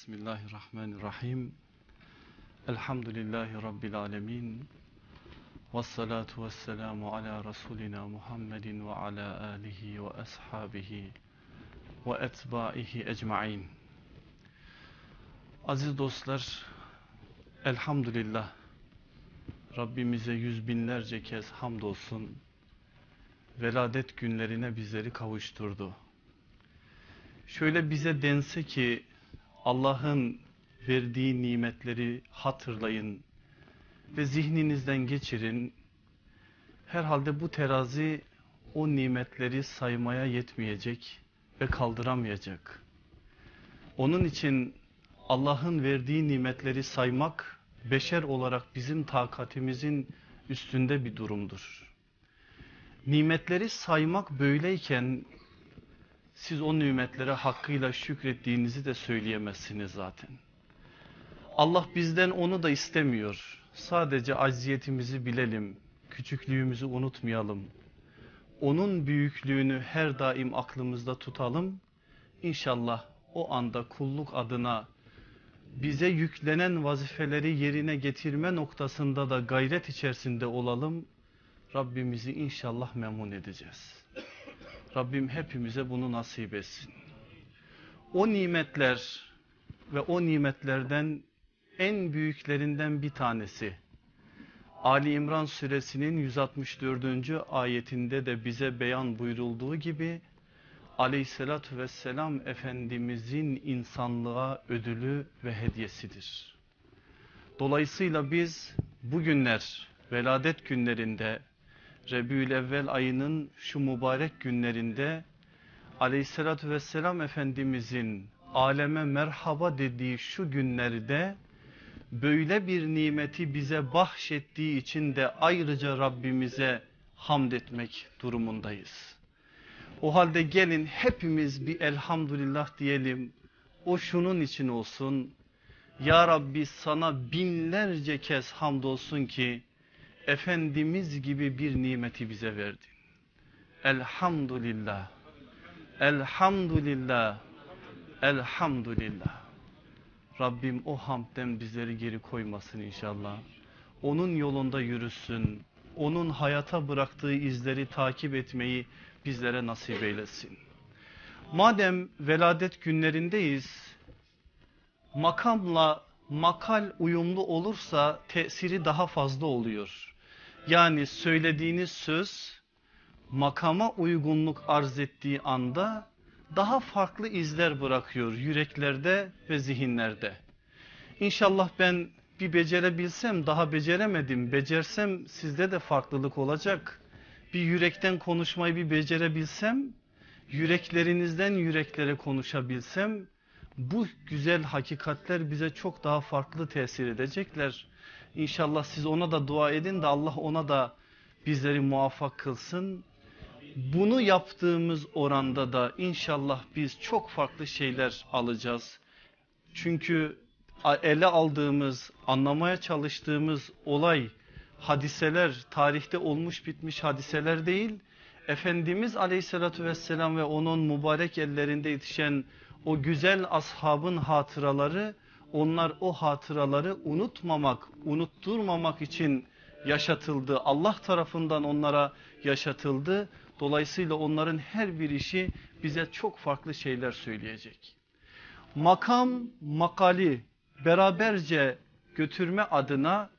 Bismillahirrahmanirrahim. Elhamdülillahi Rabbil alemin. Ve salatu ve selamu ala Resulina Muhammedin ve ala alihi ve ashabihi ve etbaihi ecmain. Aziz dostlar, elhamdülillah Rabbimize yüz binlerce kez hamdolsun. Veladet günlerine bizleri kavuşturdu. Şöyle bize dense ki Allah'ın verdiği nimetleri hatırlayın ve zihninizden geçirin. Herhalde bu terazi o nimetleri saymaya yetmeyecek ve kaldıramayacak. Onun için Allah'ın verdiği nimetleri saymak beşer olarak bizim takatimizin üstünde bir durumdur. Nimetleri saymak böyleyken siz o nimetlere hakkıyla şükrettiğinizi de söyleyemezsiniz zaten. Allah bizden onu da istemiyor. Sadece acziyetimizi bilelim, küçüklüğümüzü unutmayalım. Onun büyüklüğünü her daim aklımızda tutalım. İnşallah o anda kulluk adına bize yüklenen vazifeleri yerine getirme noktasında da gayret içerisinde olalım. Rabbimizi inşallah memnun edeceğiz. Rabbim hepimize bunu nasip etsin. O nimetler ve o nimetlerden en büyüklerinden bir tanesi Ali İmran suresinin 164. ayetinde de bize beyan buyurulduğu gibi aleyhissalatü vesselam Efendimizin insanlığa ödülü ve hediyesidir. Dolayısıyla biz bugünler veladet günlerinde Rebül Evvel ayının şu mübarek günlerinde aleyhissalatü vesselam Efendimizin aleme merhaba dediği şu günlerde böyle bir nimeti bize bahşettiği için de ayrıca Rabbimize hamd etmek durumundayız. O halde gelin hepimiz bir elhamdülillah diyelim. O şunun için olsun. Ya Rabbi sana binlerce kez hamdolsun ki Efendimiz gibi bir nimeti bize verdin. Elhamdülillah. Elhamdülillah. Elhamdülillah. Rabbim o hamden bizleri geri koymasın inşallah. Onun yolunda yürüsün. Onun hayata bıraktığı izleri takip etmeyi bizlere nasip eylesin. Madem veladet günlerindeyiz, makamla makal uyumlu olursa tesiri daha fazla oluyor. Yani söylediğiniz söz makama uygunluk arz ettiği anda daha farklı izler bırakıyor yüreklerde ve zihinlerde. İnşallah ben bir becerebilsem daha beceremedim. Becersem sizde de farklılık olacak. Bir yürekten konuşmayı bir becerebilsem, yüreklerinizden yüreklere konuşabilsem bu güzel hakikatler bize çok daha farklı tesir edecekler. İnşallah siz ona da dua edin de Allah ona da bizleri muvaffak kılsın. Bunu yaptığımız oranda da inşallah biz çok farklı şeyler alacağız. Çünkü ele aldığımız, anlamaya çalıştığımız olay, hadiseler, tarihte olmuş bitmiş hadiseler değil. Efendimiz aleyhissalatü vesselam ve onun mübarek ellerinde yetişen o güzel ashabın hatıraları onlar o hatıraları unutmamak, unutturmamak için yaşatıldı. Allah tarafından onlara yaşatıldı. Dolayısıyla onların her bir işi bize çok farklı şeyler söyleyecek. Makam, makali beraberce götürme adına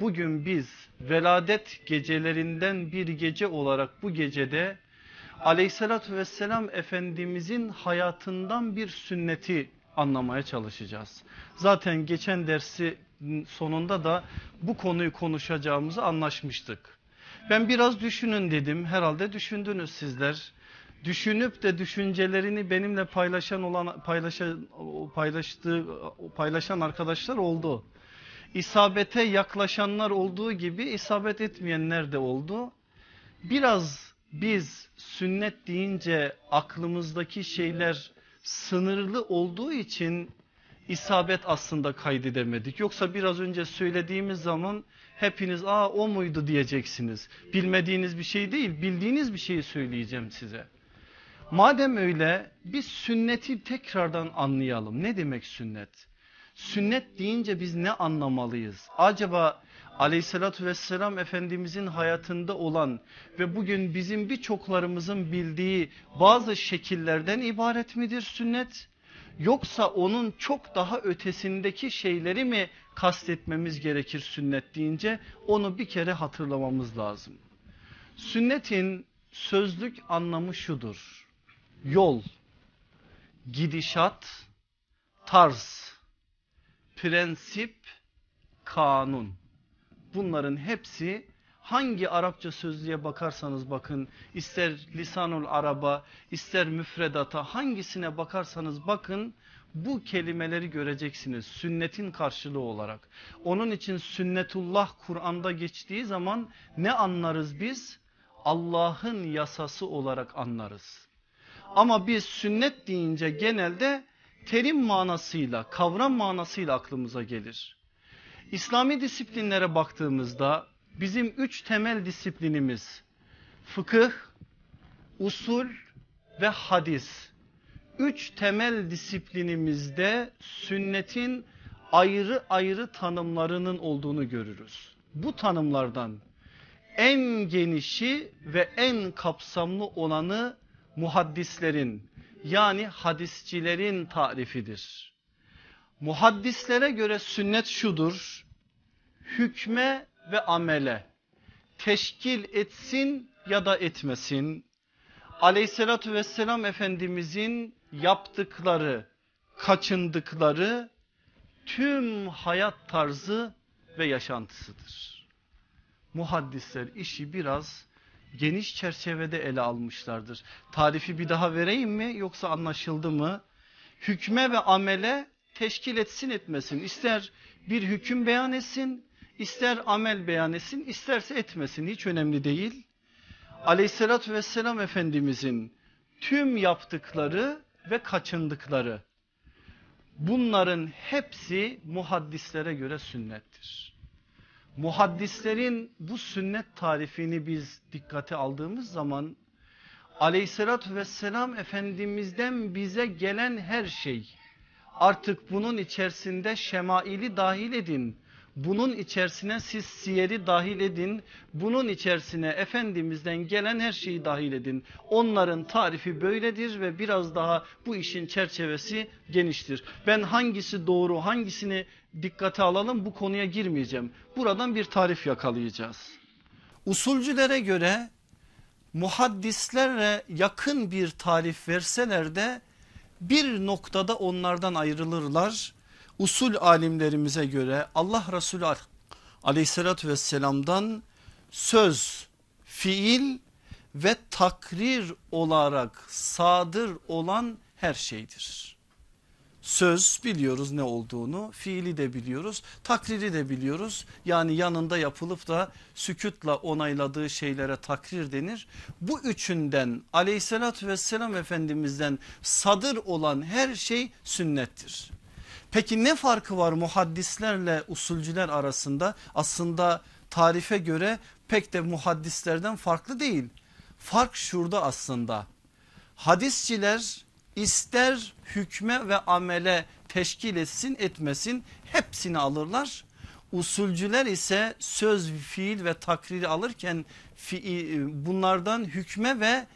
bugün biz veladet gecelerinden bir gece olarak bu gecede aleyhissalatü vesselam efendimizin hayatından bir sünneti anlamaya çalışacağız. Zaten geçen dersi sonunda da bu konuyu konuşacağımızı anlaşmıştık. Ben biraz düşünün dedim. Herhalde düşündünüz sizler. Düşünüp de düşüncelerini benimle paylaşan olan paylaşan paylaştığı paylaşan arkadaşlar oldu. İsabete yaklaşanlar olduğu gibi isabet etmeyenler de oldu. Biraz biz sünnet deyince aklımızdaki şeyler sınırlı olduğu için isabet aslında kaydedemedik. Yoksa biraz önce söylediğimiz zaman hepiniz aa o muydu diyeceksiniz. Bilmediğiniz bir şey değil bildiğiniz bir şeyi söyleyeceğim size. Madem öyle biz sünneti tekrardan anlayalım. Ne demek sünnet? Sünnet deyince biz ne anlamalıyız? Acaba aleyhissalatü vesselam efendimizin hayatında olan ve bugün bizim birçoklarımızın bildiği bazı şekillerden ibaret midir sünnet? Yoksa onun çok daha ötesindeki şeyleri mi kastetmemiz gerekir sünnet deyince onu bir kere hatırlamamız lazım. Sünnetin sözlük anlamı şudur. Yol, gidişat, tarz, prensip, kanun. Bunların hepsi hangi Arapça sözlüğe bakarsanız bakın ister lisanul araba ister müfredata hangisine bakarsanız bakın bu kelimeleri göreceksiniz sünnetin karşılığı olarak. Onun için sünnetullah Kur'an'da geçtiği zaman ne anlarız biz? Allah'ın yasası olarak anlarız. Ama biz sünnet deyince genelde terim manasıyla kavram manasıyla aklımıza gelir. İslami disiplinlere baktığımızda bizim üç temel disiplinimiz fıkıh, usul ve hadis. Üç temel disiplinimizde sünnetin ayrı ayrı tanımlarının olduğunu görürüz. Bu tanımlardan en genişi ve en kapsamlı olanı muhaddislerin yani hadisçilerin tarifidir. Muhaddislere göre sünnet şudur. Hükme ve amele teşkil etsin ya da etmesin. Aleyhissalatü vesselam Efendimizin yaptıkları, kaçındıkları tüm hayat tarzı ve yaşantısıdır. Muhaddisler işi biraz geniş çerçevede ele almışlardır. Tarifi bir daha vereyim mi yoksa anlaşıldı mı? Hükme ve amele teşkil etsin etmesin. İster bir hüküm beyan etsin, ister amel beyan etsin, isterse etmesin hiç önemli değil. Aleyhissalatü vesselam Efendimizin tüm yaptıkları ve kaçındıkları bunların hepsi muhaddislere göre sünnettir. Muhaddislerin bu sünnet tarifini biz dikkate aldığımız zaman aleyhissalatü vesselam efendimizden bize gelen her şey artık bunun içerisinde şemaili dahil edin. Bunun içerisine siz siyeri dahil edin. Bunun içerisine Efendimiz'den gelen her şeyi dahil edin. Onların tarifi böyledir ve biraz daha bu işin çerçevesi geniştir. Ben hangisi doğru hangisini dikkate alalım bu konuya girmeyeceğim. Buradan bir tarif yakalayacağız. Usulcülere göre muhaddislerle yakın bir tarif verseler de bir noktada onlardan ayrılırlar. Usul alimlerimize göre Allah Resulü aleyhissalatü vesselamdan söz, fiil ve takrir olarak sadır olan her şeydir. Söz biliyoruz ne olduğunu, fiili de biliyoruz, takriri de biliyoruz. Yani yanında yapılıp da sükutla onayladığı şeylere takrir denir. Bu üçünden aleyhissalatü vesselam efendimizden sadır olan her şey sünnettir. Peki ne farkı var muhaddislerle usulcüler arasında? Aslında tarife göre pek de muhaddislerden farklı değil. Fark şurada aslında. Hadisçiler ister hükme ve amele teşkil etsin etmesin hepsini alırlar. Usulcüler ise söz, fiil ve takriri alırken fiil, bunlardan hükme ve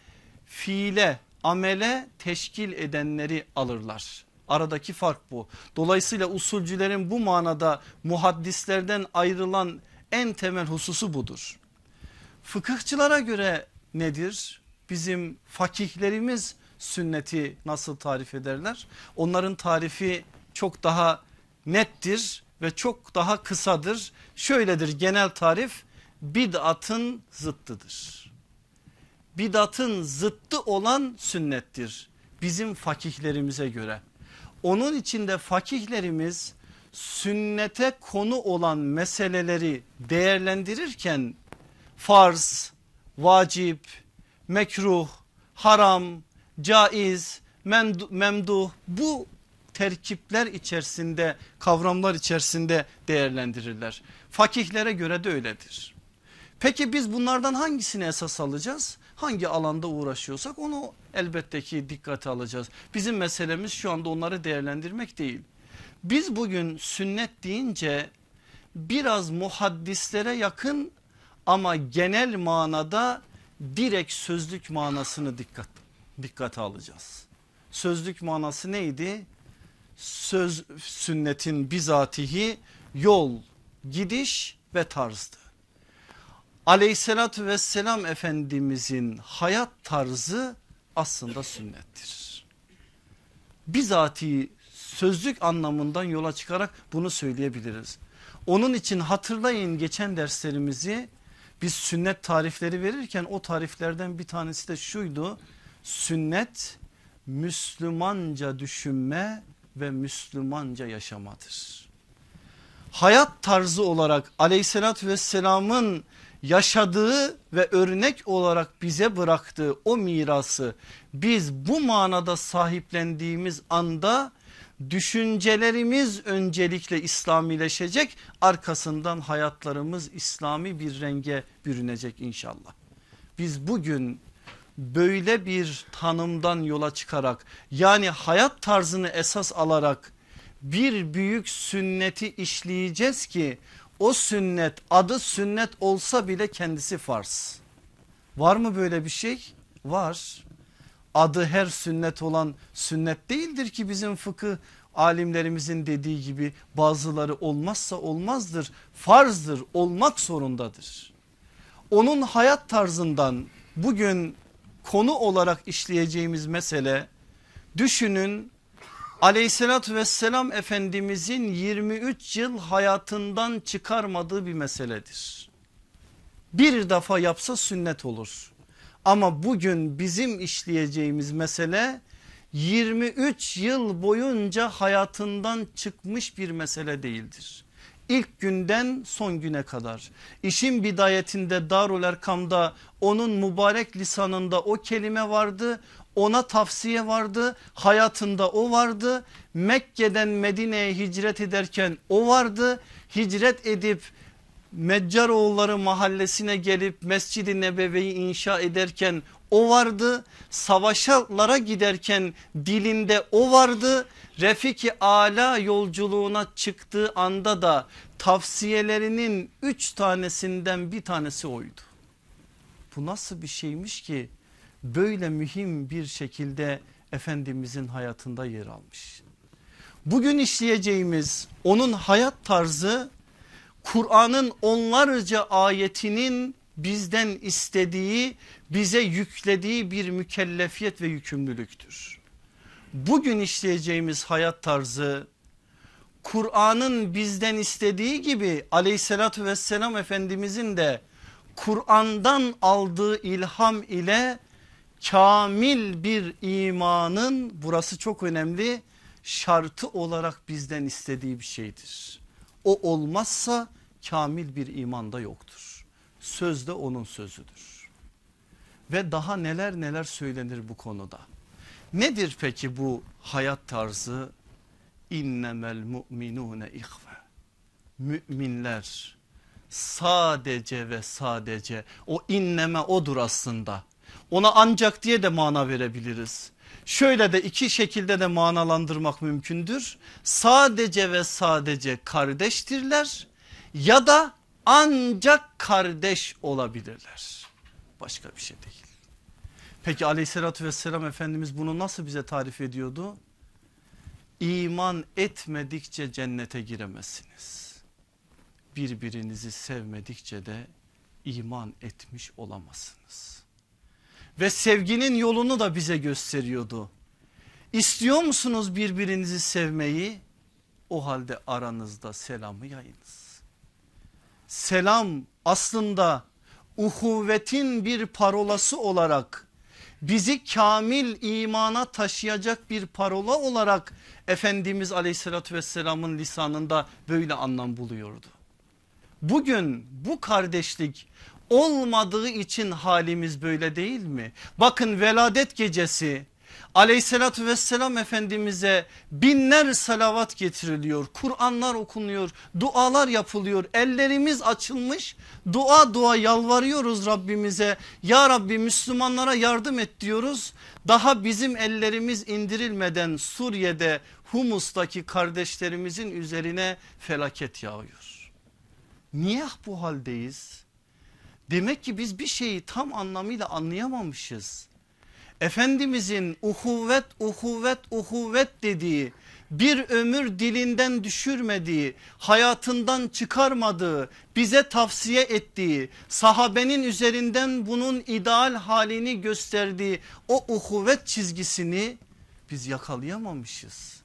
fiile, amele teşkil edenleri alırlar. Aradaki fark bu. Dolayısıyla usulcülerin bu manada muhaddislerden ayrılan en temel hususu budur. Fıkıhçılara göre nedir? Bizim fakihlerimiz sünneti nasıl tarif ederler? Onların tarifi çok daha nettir ve çok daha kısadır. Şöyledir genel tarif bid'atın zıttıdır. Bid'atın zıttı olan sünnettir bizim fakihlerimize göre. Onun içinde fakihlerimiz sünnete konu olan meseleleri değerlendirirken farz, vacip, mekruh, haram, caiz, memduh bu terkipler içerisinde kavramlar içerisinde değerlendirirler. Fakihlere göre de öyledir. Peki biz bunlardan hangisini esas alacağız? Hangi alanda uğraşıyorsak onu elbette ki dikkate alacağız. Bizim meselemiz şu anda onları değerlendirmek değil. Biz bugün sünnet deyince biraz muhaddislere yakın ama genel manada direkt sözlük manasını dikkat dikkate alacağız. Sözlük manası neydi? Söz sünnetin bizatihi yol, gidiş ve tarzdı. Aleyhissalatü vesselam Efendimizin hayat tarzı aslında sünnettir. Bizatihi sözlük anlamından yola çıkarak bunu söyleyebiliriz. Onun için hatırlayın geçen derslerimizi biz sünnet tarifleri verirken o tariflerden bir tanesi de şuydu. Sünnet Müslümanca düşünme ve Müslümanca yaşamadır. Hayat tarzı olarak aleyhissalatü vesselamın yaşadığı ve örnek olarak bize bıraktığı o mirası biz bu manada sahiplendiğimiz anda düşüncelerimiz öncelikle İslamileşecek arkasından hayatlarımız İslami bir renge bürünecek inşallah. Biz bugün böyle bir tanımdan yola çıkarak yani hayat tarzını esas alarak bir büyük sünneti işleyeceğiz ki o sünnet adı sünnet olsa bile kendisi farz. Var mı böyle bir şey? Var. Adı her sünnet olan sünnet değildir ki bizim fıkıh alimlerimizin dediği gibi bazıları olmazsa olmazdır. Farzdır olmak zorundadır. Onun hayat tarzından bugün konu olarak işleyeceğimiz mesele düşünün aleyhissalatü vesselam efendimizin 23 yıl hayatından çıkarmadığı bir meseledir. Bir defa yapsa sünnet olur. Ama bugün bizim işleyeceğimiz mesele 23 yıl boyunca hayatından çıkmış bir mesele değildir. İlk günden son güne kadar işin bidayetinde Darul Erkam'da onun mübarek lisanında o kelime vardı ona tavsiye vardı hayatında o vardı Mekke'den Medine'ye hicret ederken o vardı hicret edip Meccaroğulları mahallesine gelip Mescid-i Nebevi'yi inşa ederken o vardı. Savaşalara giderken dilinde o vardı. Refiki Ala yolculuğuna çıktığı anda da tavsiyelerinin üç tanesinden bir tanesi oydu. Bu nasıl bir şeymiş ki böyle mühim bir şekilde Efendimizin hayatında yer almış. Bugün işleyeceğimiz onun hayat tarzı Kur'an'ın onlarca ayetinin bizden istediği bize yüklediği bir mükellefiyet ve yükümlülüktür. Bugün işleyeceğimiz hayat tarzı Kur'an'ın bizden istediği gibi aleyhissalatü vesselam efendimizin de Kur'an'dan aldığı ilham ile kamil bir imanın burası çok önemli şartı olarak bizden istediği bir şeydir. O olmazsa kamil bir imanda yoktur. Söz de onun sözüdür. Ve daha neler neler söylenir bu konuda. Nedir peki bu hayat tarzı? İnnemel mu'minune ihve. Müminler sadece ve sadece o inneme odur aslında. Ona ancak diye de mana verebiliriz. Şöyle de iki şekilde de manalandırmak mümkündür. Sadece ve sadece kardeştirler ya da ancak kardeş olabilirler. Başka bir şey değil. Peki aleyhissalatü vesselam Efendimiz bunu nasıl bize tarif ediyordu? İman etmedikçe cennete giremezsiniz. Birbirinizi sevmedikçe de iman etmiş olamazsınız. Ve sevginin yolunu da bize gösteriyordu. İstiyor musunuz birbirinizi sevmeyi? O halde aranızda selamı yayınız. Selam aslında uhuvvetin bir parolası olarak bizi kamil imana taşıyacak bir parola olarak Efendimiz aleyhissalatü vesselamın lisanında böyle anlam buluyordu. Bugün bu kardeşlik olmadığı için halimiz böyle değil mi? Bakın veladet gecesi Aleyhissalatü vesselam Efendimiz'e binler salavat getiriliyor. Kur'anlar okunuyor. Dualar yapılıyor. Ellerimiz açılmış. Dua dua yalvarıyoruz Rabbimize. Ya Rabbi Müslümanlara yardım et diyoruz. Daha bizim ellerimiz indirilmeden Suriye'de Humus'taki kardeşlerimizin üzerine felaket yağıyor. Niye bu haldeyiz? Demek ki biz bir şeyi tam anlamıyla anlayamamışız. Efendimizin uhuvvet uhuvvet uhuvvet dediği bir ömür dilinden düşürmediği, hayatından çıkarmadığı, bize tavsiye ettiği, sahabenin üzerinden bunun ideal halini gösterdiği o uhuvvet çizgisini biz yakalayamamışız.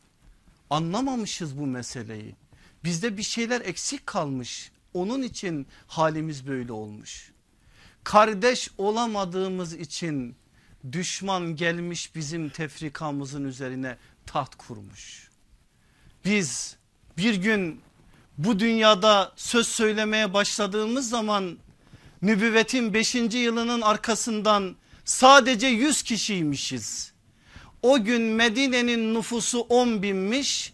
Anlamamışız bu meseleyi. Bizde bir şeyler eksik kalmış. Onun için halimiz böyle olmuş. Kardeş olamadığımız için düşman gelmiş bizim tefrikamızın üzerine taht kurmuş. Biz bir gün bu dünyada söz söylemeye başladığımız zaman nübüvvetin 5. yılının arkasından sadece 100 kişiymişiz. O gün Medine'nin nüfusu 10 binmiş.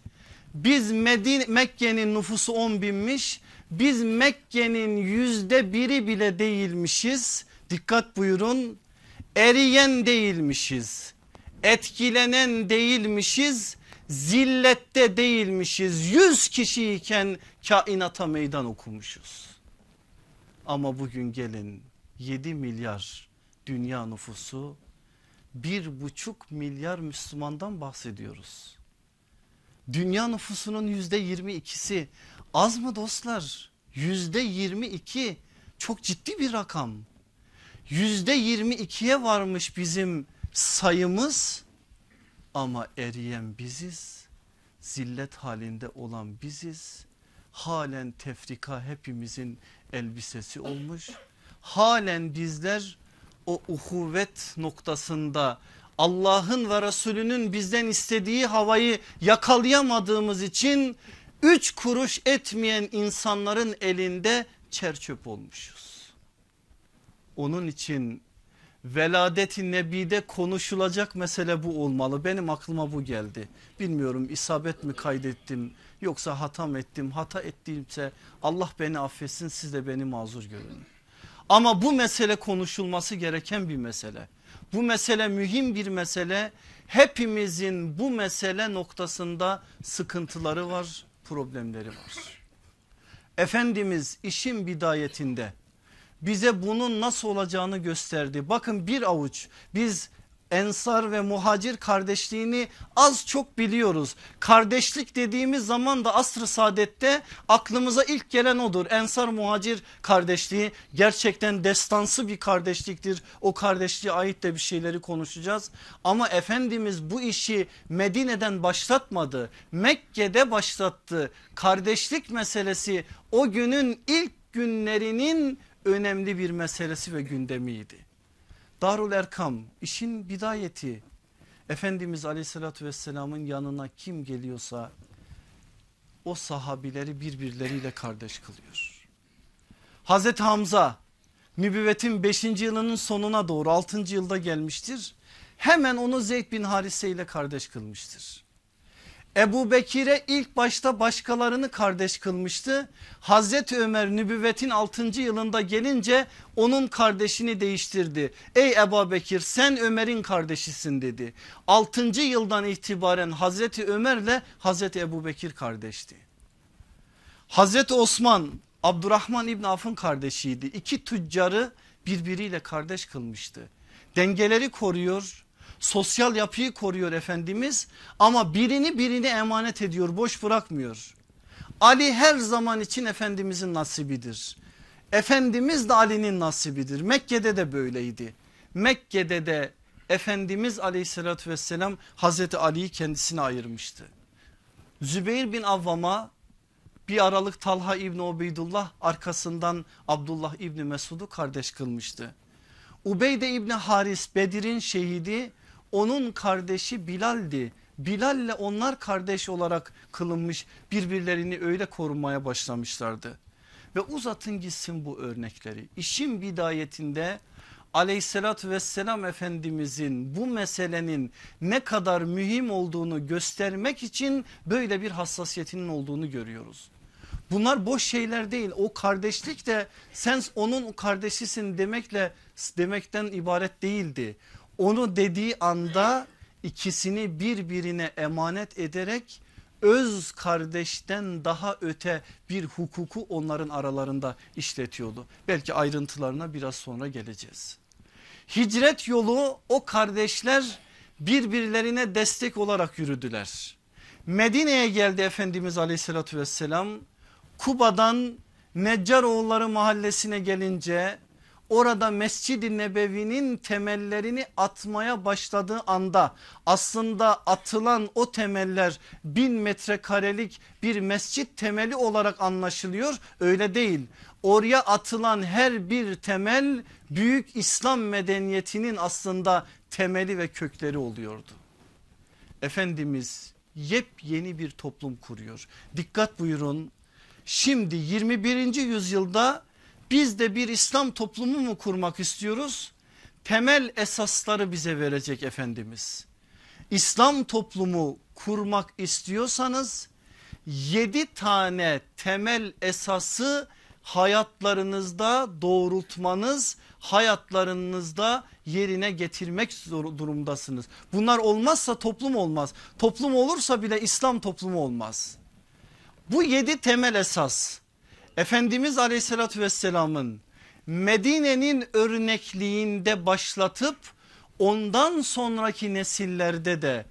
Biz Medine, Mekke'nin nüfusu 10 binmiş. Biz Mekke'nin yüzde biri bile değilmişiz. Dikkat buyurun eriyen değilmişiz. Etkilenen değilmişiz. Zillette değilmişiz. Yüz kişiyken kainata meydan okumuşuz. Ama bugün gelin 7 milyar dünya nüfusu bir buçuk milyar Müslümandan bahsediyoruz. Dünya nüfusunun yüzde yirmi ikisi az mı dostlar? Yüzde yirmi iki çok ciddi bir rakam. Yüzde yirmi ikiye varmış bizim sayımız ama eriyen biziz. Zillet halinde olan biziz. Halen tefrika hepimizin elbisesi olmuş. Halen bizler o uhuvvet noktasında Allah'ın ve Resulünün bizden istediği havayı yakalayamadığımız için üç kuruş etmeyen insanların elinde çerçöp olmuşuz. Onun için veladeti nebide konuşulacak mesele bu olmalı. Benim aklıma bu geldi. Bilmiyorum isabet mi kaydettim yoksa hata mı ettim. Hata ettiğimse Allah beni affetsin siz de beni mazur görün. Ama bu mesele konuşulması gereken bir mesele. Bu mesele mühim bir mesele. Hepimizin bu mesele noktasında sıkıntıları var, problemleri var. Efendimiz işin bidayetinde bize bunun nasıl olacağını gösterdi. Bakın bir avuç biz ensar ve muhacir kardeşliğini az çok biliyoruz. Kardeşlik dediğimiz zaman da asr-ı saadette aklımıza ilk gelen odur. Ensar muhacir kardeşliği gerçekten destansı bir kardeşliktir. O kardeşliğe ait de bir şeyleri konuşacağız. Ama Efendimiz bu işi Medine'den başlatmadı. Mekke'de başlattı. Kardeşlik meselesi o günün ilk günlerinin önemli bir meselesi ve gündemiydi. Darul Erkam işin bidayeti Efendimiz aleyhissalatü vesselamın yanına kim geliyorsa o sahabileri birbirleriyle kardeş kılıyor. Hazreti Hamza nübüvvetin 5. yılının sonuna doğru 6. yılda gelmiştir. Hemen onu Zeyd bin Harise ile kardeş kılmıştır. Ebu Bekir'e ilk başta başkalarını kardeş kılmıştı. Hazreti Ömer nübüvvetin 6. yılında gelince onun kardeşini değiştirdi. Ey Ebu Bekir sen Ömer'in kardeşisin dedi. 6. yıldan itibaren Hazreti Ömer'le Hazreti Ebu Bekir kardeşti. Hazreti Osman Abdurrahman İbn Af'ın kardeşiydi. İki tüccarı birbiriyle kardeş kılmıştı. Dengeleri koruyor sosyal yapıyı koruyor Efendimiz ama birini birine emanet ediyor boş bırakmıyor. Ali her zaman için Efendimizin nasibidir. Efendimiz de Ali'nin nasibidir. Mekke'de de böyleydi. Mekke'de de Efendimiz aleyhissalatü vesselam Hazreti Ali'yi kendisine ayırmıştı. Zübeyir bin Avvam'a bir aralık Talha İbni Ubeydullah arkasından Abdullah İbni Mesud'u kardeş kılmıştı. Ubeyde İbni Haris Bedir'in şehidi onun kardeşi Bilal'di. Bilal'le onlar kardeş olarak kılınmış birbirlerini öyle korumaya başlamışlardı. Ve uzatın gitsin bu örnekleri. İşin bidayetinde aleyhissalatü vesselam efendimizin bu meselenin ne kadar mühim olduğunu göstermek için böyle bir hassasiyetinin olduğunu görüyoruz. Bunlar boş şeyler değil o kardeşlik de sen onun kardeşisin demekle demekten ibaret değildi. Onu dediği anda ikisini birbirine emanet ederek öz kardeşten daha öte bir hukuku onların aralarında işletiyordu. Belki ayrıntılarına biraz sonra geleceğiz. Hicret yolu o kardeşler birbirlerine destek olarak yürüdüler. Medine'ye geldi Efendimiz aleyhissalatü vesselam. Kuba'dan Neccaroğulları mahallesine gelince orada Mescid-i Nebevi'nin temellerini atmaya başladığı anda aslında atılan o temeller bin metrekarelik bir mescit temeli olarak anlaşılıyor öyle değil. Oraya atılan her bir temel büyük İslam medeniyetinin aslında temeli ve kökleri oluyordu. Efendimiz yepyeni bir toplum kuruyor. Dikkat buyurun şimdi 21. yüzyılda biz de bir İslam toplumu mu kurmak istiyoruz? Temel esasları bize verecek Efendimiz. İslam toplumu kurmak istiyorsanız yedi tane temel esası hayatlarınızda doğrultmanız hayatlarınızda yerine getirmek durumdasınız. Bunlar olmazsa toplum olmaz. Toplum olursa bile İslam toplumu olmaz. Bu yedi temel esas Efendimiz aleyhissalatü vesselamın Medine'nin örnekliğinde başlatıp ondan sonraki nesillerde de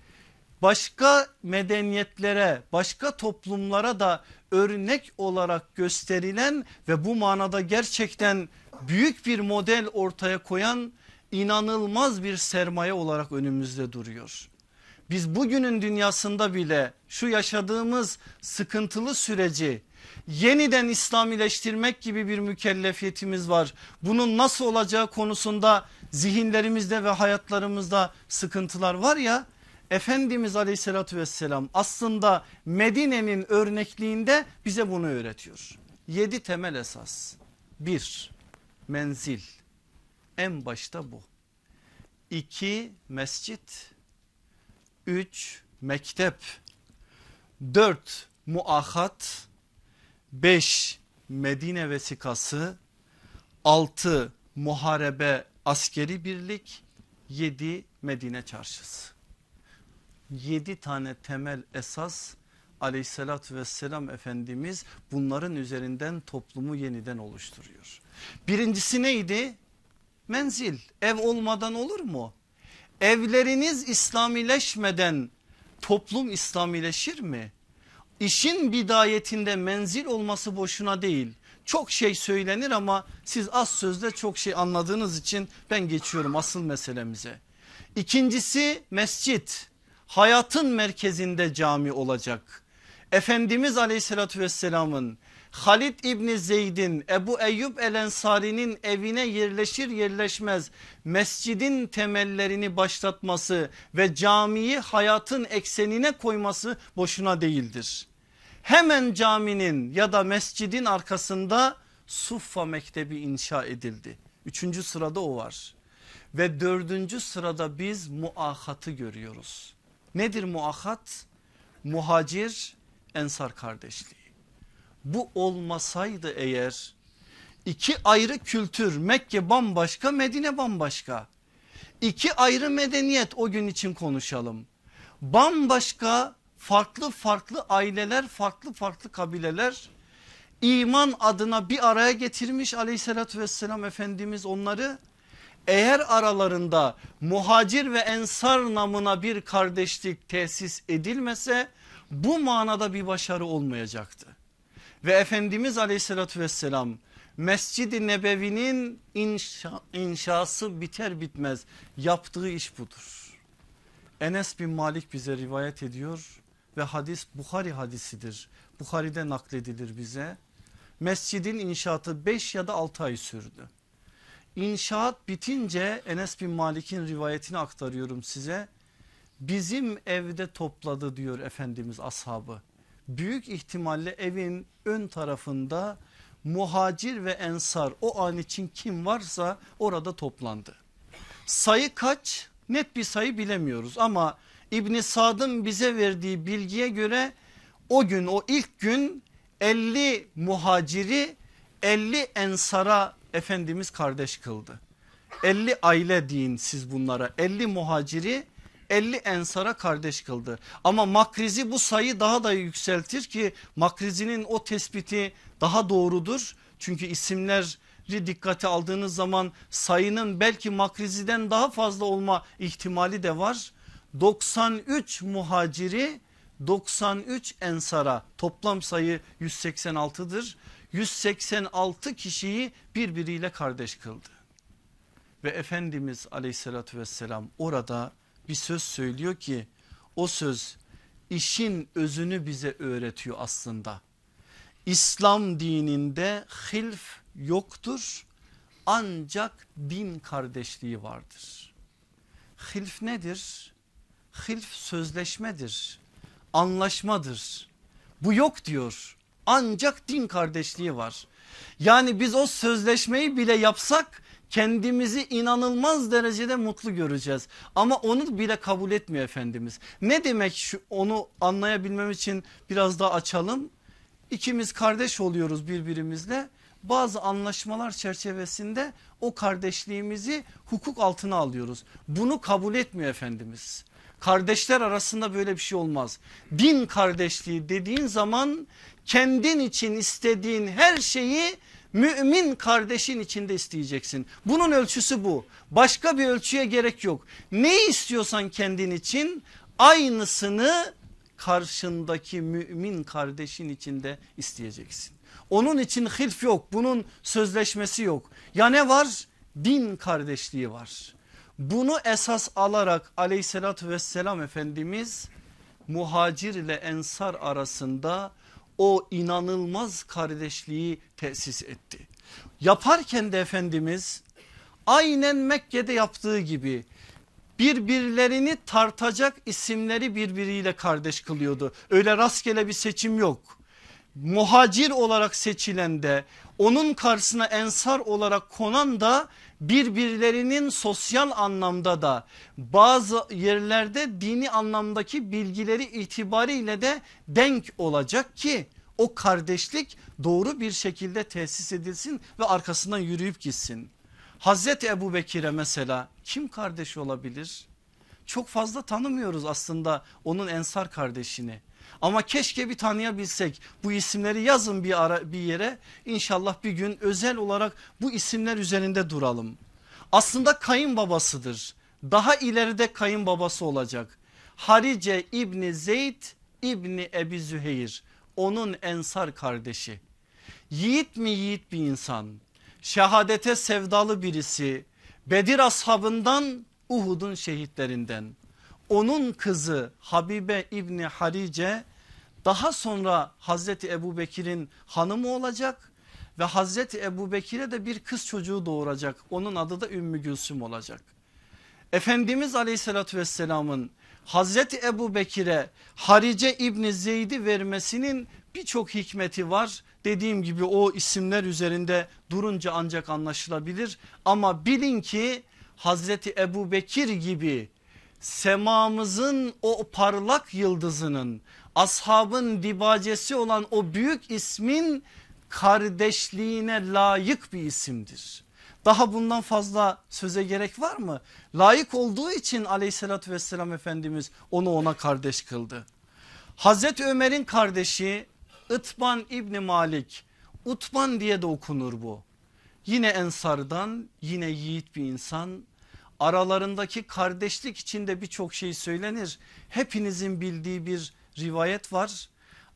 başka medeniyetlere başka toplumlara da örnek olarak gösterilen ve bu manada gerçekten büyük bir model ortaya koyan inanılmaz bir sermaye olarak önümüzde duruyor. Biz bugünün dünyasında bile şu yaşadığımız sıkıntılı süreci yeniden İslamileştirmek gibi bir mükellefiyetimiz var. Bunun nasıl olacağı konusunda zihinlerimizde ve hayatlarımızda sıkıntılar var ya Efendimiz aleyhissalatü vesselam aslında Medine'nin örnekliğinde bize bunu öğretiyor. Yedi temel esas. Bir menzil en başta bu. İki mescit. Üç mektep. Dört muahat. Beş Medine vesikası. Altı muharebe askeri birlik. Yedi Medine çarşısı. Yedi tane temel esas aleyhissalatü vesselam Efendimiz bunların üzerinden toplumu yeniden oluşturuyor. Birincisi neydi? Menzil ev olmadan olur mu? Evleriniz İslamileşmeden toplum İslamileşir mi? İşin bidayetinde menzil olması boşuna değil. Çok şey söylenir ama siz az sözde çok şey anladığınız için ben geçiyorum asıl meselemize. İkincisi mescit hayatın merkezinde cami olacak. Efendimiz aleyhissalatü vesselamın Halid İbni Zeyd'in Ebu Eyyub El Ensari'nin evine yerleşir yerleşmez mescidin temellerini başlatması ve camiyi hayatın eksenine koyması boşuna değildir. Hemen caminin ya da mescidin arkasında Suffa Mektebi inşa edildi. Üçüncü sırada o var. Ve dördüncü sırada biz muahatı görüyoruz. Nedir muahat? Muhacir ensar kardeşliği. Bu olmasaydı eğer iki ayrı kültür Mekke bambaşka Medine bambaşka. İki ayrı medeniyet o gün için konuşalım. Bambaşka farklı farklı aileler farklı farklı kabileler iman adına bir araya getirmiş aleyhissalatü vesselam Efendimiz onları eğer aralarında muhacir ve ensar namına bir kardeşlik tesis edilmese bu manada bir başarı olmayacaktı. Ve Efendimiz aleyhissalatü vesselam Mescid-i Nebevi'nin inşa, inşası biter bitmez yaptığı iş budur. Enes bin Malik bize rivayet ediyor ve hadis Bukhari hadisidir. Bukhari'de nakledilir bize. Mescidin inşaatı 5 ya da 6 ay sürdü. İnşaat bitince Enes bin Malik'in rivayetini aktarıyorum size. Bizim evde topladı diyor Efendimiz ashabı. Büyük ihtimalle evin ön tarafında muhacir ve ensar o an için kim varsa orada toplandı. Sayı kaç net bir sayı bilemiyoruz ama İbni Sad'ın bize verdiği bilgiye göre o gün o ilk gün 50 muhaciri 50 ensara Efendimiz kardeş kıldı. 50 aile deyin siz bunlara 50 muhaciri 50 ensara kardeş kıldı. Ama Makrizi bu sayı daha da yükseltir ki Makrizi'nin o tespiti daha doğrudur. Çünkü isimleri dikkate aldığınız zaman sayının belki Makrizi'den daha fazla olma ihtimali de var. 93 muhaciri 93 ensara toplam sayı 186'dır. 186 kişiyi birbiriyle kardeş kıldı. Ve Efendimiz aleyhissalatü vesselam orada bir söz söylüyor ki o söz işin özünü öğretiyor öğretiyor aslında. İslam dininde hilf yoktur ancak din kardeşliği vardır. Hilf nedir? Hilf sözleşmedir, anlaşmadır. Bu yok diyor ancak din kardeşliği var. Yani biz o sözleşmeyi bile yapsak kendimizi inanılmaz derecede mutlu göreceğiz. Ama onu bile kabul etmiyor Efendimiz. Ne demek şu onu anlayabilmem için biraz daha açalım. İkimiz kardeş oluyoruz birbirimizle. Bazı anlaşmalar çerçevesinde o kardeşliğimizi hukuk altına alıyoruz. Bunu kabul etmiyor Efendimiz. Kardeşler arasında böyle bir şey olmaz. Din kardeşliği dediğin zaman kendin için istediğin her şeyi mümin kardeşin içinde isteyeceksin. Bunun ölçüsü bu. Başka bir ölçüye gerek yok. Ne istiyorsan kendin için aynısını karşındaki mümin kardeşin içinde isteyeceksin. Onun için hilf yok bunun sözleşmesi yok. Ya ne var? Din kardeşliği var. Bunu esas alarak aleyhissalatü vesselam Efendimiz muhacir ile ensar arasında o inanılmaz kardeşliği tesis etti. Yaparken de Efendimiz aynen Mekke'de yaptığı gibi birbirlerini tartacak isimleri birbiriyle kardeş kılıyordu. Öyle rastgele bir seçim yok. Muhacir olarak seçilen de onun karşısına ensar olarak konan da birbirlerinin sosyal anlamda da bazı yerlerde dini anlamdaki bilgileri itibariyle de denk olacak ki o kardeşlik doğru bir şekilde tesis edilsin ve arkasından yürüyüp gitsin. Hazreti Ebu Bekir'e mesela kim kardeş olabilir? Çok fazla tanımıyoruz aslında onun ensar kardeşini. Ama keşke bir tanıyabilsek bu isimleri yazın bir ara bir yere İnşallah bir gün özel olarak bu isimler üzerinde duralım. Aslında kayınbabasıdır. Daha ileride kayınbabası olacak. Harice İbni Zeyd İbni Ebi Züheyr onun ensar kardeşi. Yiğit mi yiğit bir insan. Şehadete sevdalı birisi. Bedir ashabından Uhud'un şehitlerinden. Onun kızı Habibe İbni Harice daha sonra Hazreti Ebu Bekir'in hanımı olacak ve Hazreti Ebu Bekir'e de bir kız çocuğu doğuracak. Onun adı da Ümmü Gülsüm olacak. Efendimiz aleyhissalatü vesselamın Hazreti Ebu Bekir'e Harice İbni Zeyd'i vermesinin birçok hikmeti var. Dediğim gibi o isimler üzerinde durunca ancak anlaşılabilir. Ama bilin ki Hazreti Ebu Bekir gibi semamızın o parlak yıldızının ashabın dibacesi olan o büyük ismin kardeşliğine layık bir isimdir. Daha bundan fazla söze gerek var mı? Layık olduğu için aleyhissalatü vesselam Efendimiz onu ona kardeş kıldı. Hazreti Ömer'in kardeşi Itban İbni Malik Utban diye de okunur bu. Yine Ensar'dan yine yiğit bir insan aralarındaki kardeşlik içinde birçok şey söylenir. Hepinizin bildiği bir rivayet var.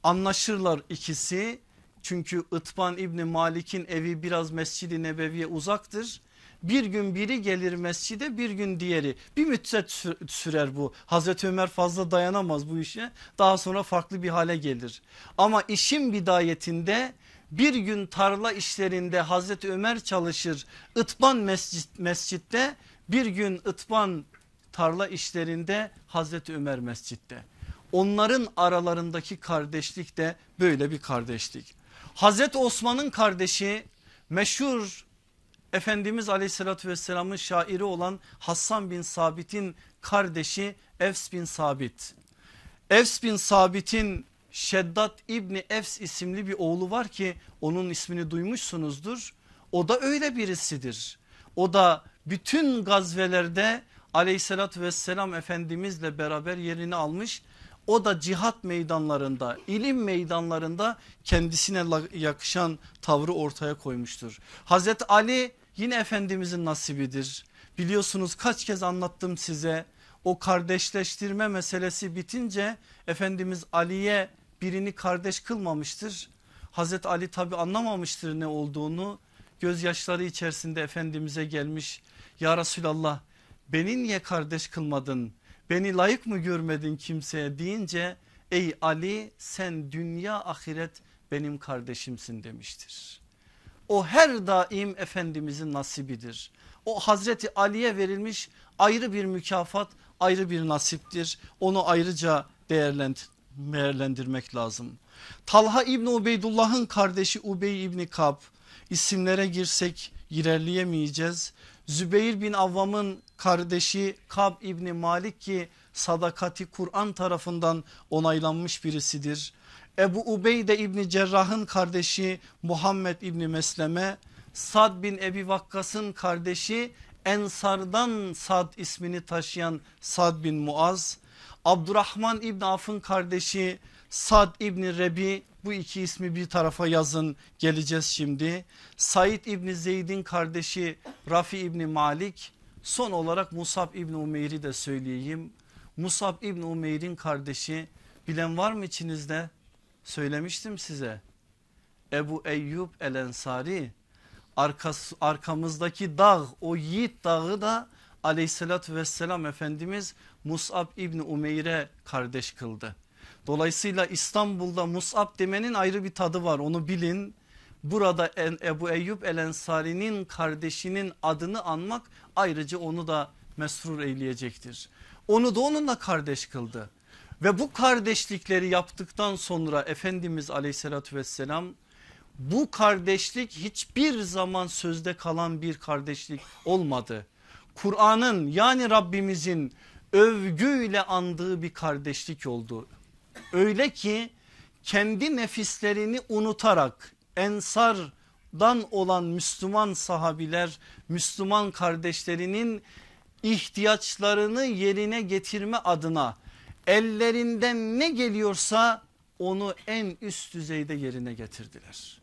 Anlaşırlar ikisi çünkü Itban İbni Malik'in evi biraz Mescid-i Nebevi'ye uzaktır. Bir gün biri gelir mescide bir gün diğeri bir müddet sürer bu. Hazreti Ömer fazla dayanamaz bu işe daha sonra farklı bir hale gelir. Ama işin bidayetinde bir gün tarla işlerinde Hazreti Ömer çalışır Itban mescit, mescitte bir gün Itban tarla işlerinde Hazreti Ömer mescitte. Onların aralarındaki kardeşlik de böyle bir kardeşlik. Hazreti Osman'ın kardeşi meşhur Efendimiz aleyhissalatü vesselamın şairi olan Hassan bin Sabit'in kardeşi Efs bin Sabit. Efs bin Sabit'in Şeddat İbni Efs isimli bir oğlu var ki onun ismini duymuşsunuzdur. O da öyle birisidir. O da bütün gazvelerde aleyhissalatü vesselam efendimizle beraber yerini almış. O da cihat meydanlarında ilim meydanlarında kendisine yakışan tavrı ortaya koymuştur. Hazreti Ali yine efendimizin nasibidir. Biliyorsunuz kaç kez anlattım size o kardeşleştirme meselesi bitince Efendimiz Ali'ye birini kardeş kılmamıştır. Hazreti Ali tabi anlamamıştır ne olduğunu gözyaşları içerisinde Efendimiz'e gelmiş ya Resulallah beni niye kardeş kılmadın beni layık mı görmedin kimseye deyince ey Ali sen dünya ahiret benim kardeşimsin demiştir. O her daim Efendimizin nasibidir. O Hazreti Ali'ye verilmiş ayrı bir mükafat ayrı bir nasiptir. Onu ayrıca değerlendirmek lazım. Talha İbni Ubeydullah'ın kardeşi Ubey İbni Kab isimlere girsek ilerleyemeyeceğiz. Zübeyir bin Avvam'ın kardeşi Kab İbni Malik ki sadakati Kur'an tarafından onaylanmış birisidir. Ebu Ubeyde İbni Cerrah'ın kardeşi Muhammed İbni Mesleme, Sad bin Ebi Vakkas'ın kardeşi Ensardan Sad ismini taşıyan Sad bin Muaz, Abdurrahman İbni Af'ın kardeşi Sad İbni Rebi bu iki ismi bir tarafa yazın geleceğiz şimdi. Said İbni Zeyd'in kardeşi Rafi İbni Malik son olarak Musab İbni Umeyr'i de söyleyeyim. Musab İbni Umeyr'in kardeşi bilen var mı içinizde? Söylemiştim size. Ebu Eyyub El Ensari arkas, arkamızdaki dağ o yiğit dağı da aleyhissalatü vesselam Efendimiz Musab İbni Umeyr'e kardeş kıldı. Dolayısıyla İstanbul'da Musab demenin ayrı bir tadı var onu bilin. Burada Ebu Eyyub El Ensari'nin kardeşinin adını anmak ayrıca onu da mesrur eyleyecektir. Onu da onunla kardeş kıldı. Ve bu kardeşlikleri yaptıktan sonra Efendimiz aleyhissalatü vesselam bu kardeşlik hiçbir zaman sözde kalan bir kardeşlik olmadı. Kur'an'ın yani Rabbimizin övgüyle andığı bir kardeşlik oldu. Öyle ki kendi nefislerini unutarak ensardan olan Müslüman sahabiler Müslüman kardeşlerinin ihtiyaçlarını yerine getirme adına ellerinden ne geliyorsa onu en üst düzeyde yerine getirdiler.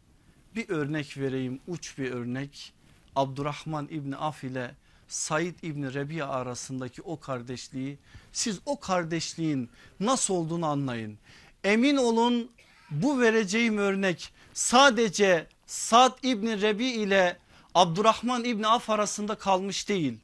Bir örnek vereyim uç bir örnek. Abdurrahman İbni Af ile Said İbni Rebiya arasındaki o kardeşliği siz o kardeşliğin nasıl olduğunu anlayın. Emin olun bu vereceğim örnek sadece Sad İbni Rebi ile Abdurrahman İbni Af arasında kalmış değil.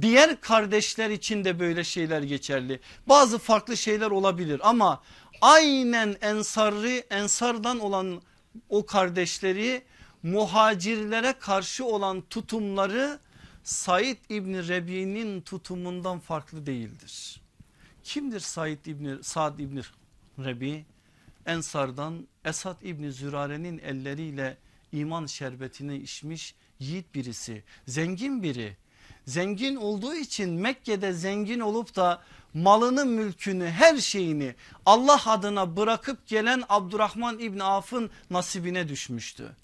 Diğer kardeşler için de böyle şeyler geçerli. Bazı farklı şeyler olabilir ama aynen ensarı ensardan olan o kardeşleri muhacirlere karşı olan tutumları Said İbni Rebi'nin tutumundan farklı değildir. Kimdir Said İbni Saad İbni Rebi? Ensardan Esad İbni Zürare'nin elleriyle iman şerbetini içmiş yiğit birisi zengin biri zengin olduğu için Mekke'de zengin olup da malını mülkünü her şeyini Allah adına bırakıp gelen Abdurrahman İbni Af'ın nasibine düşmüştü.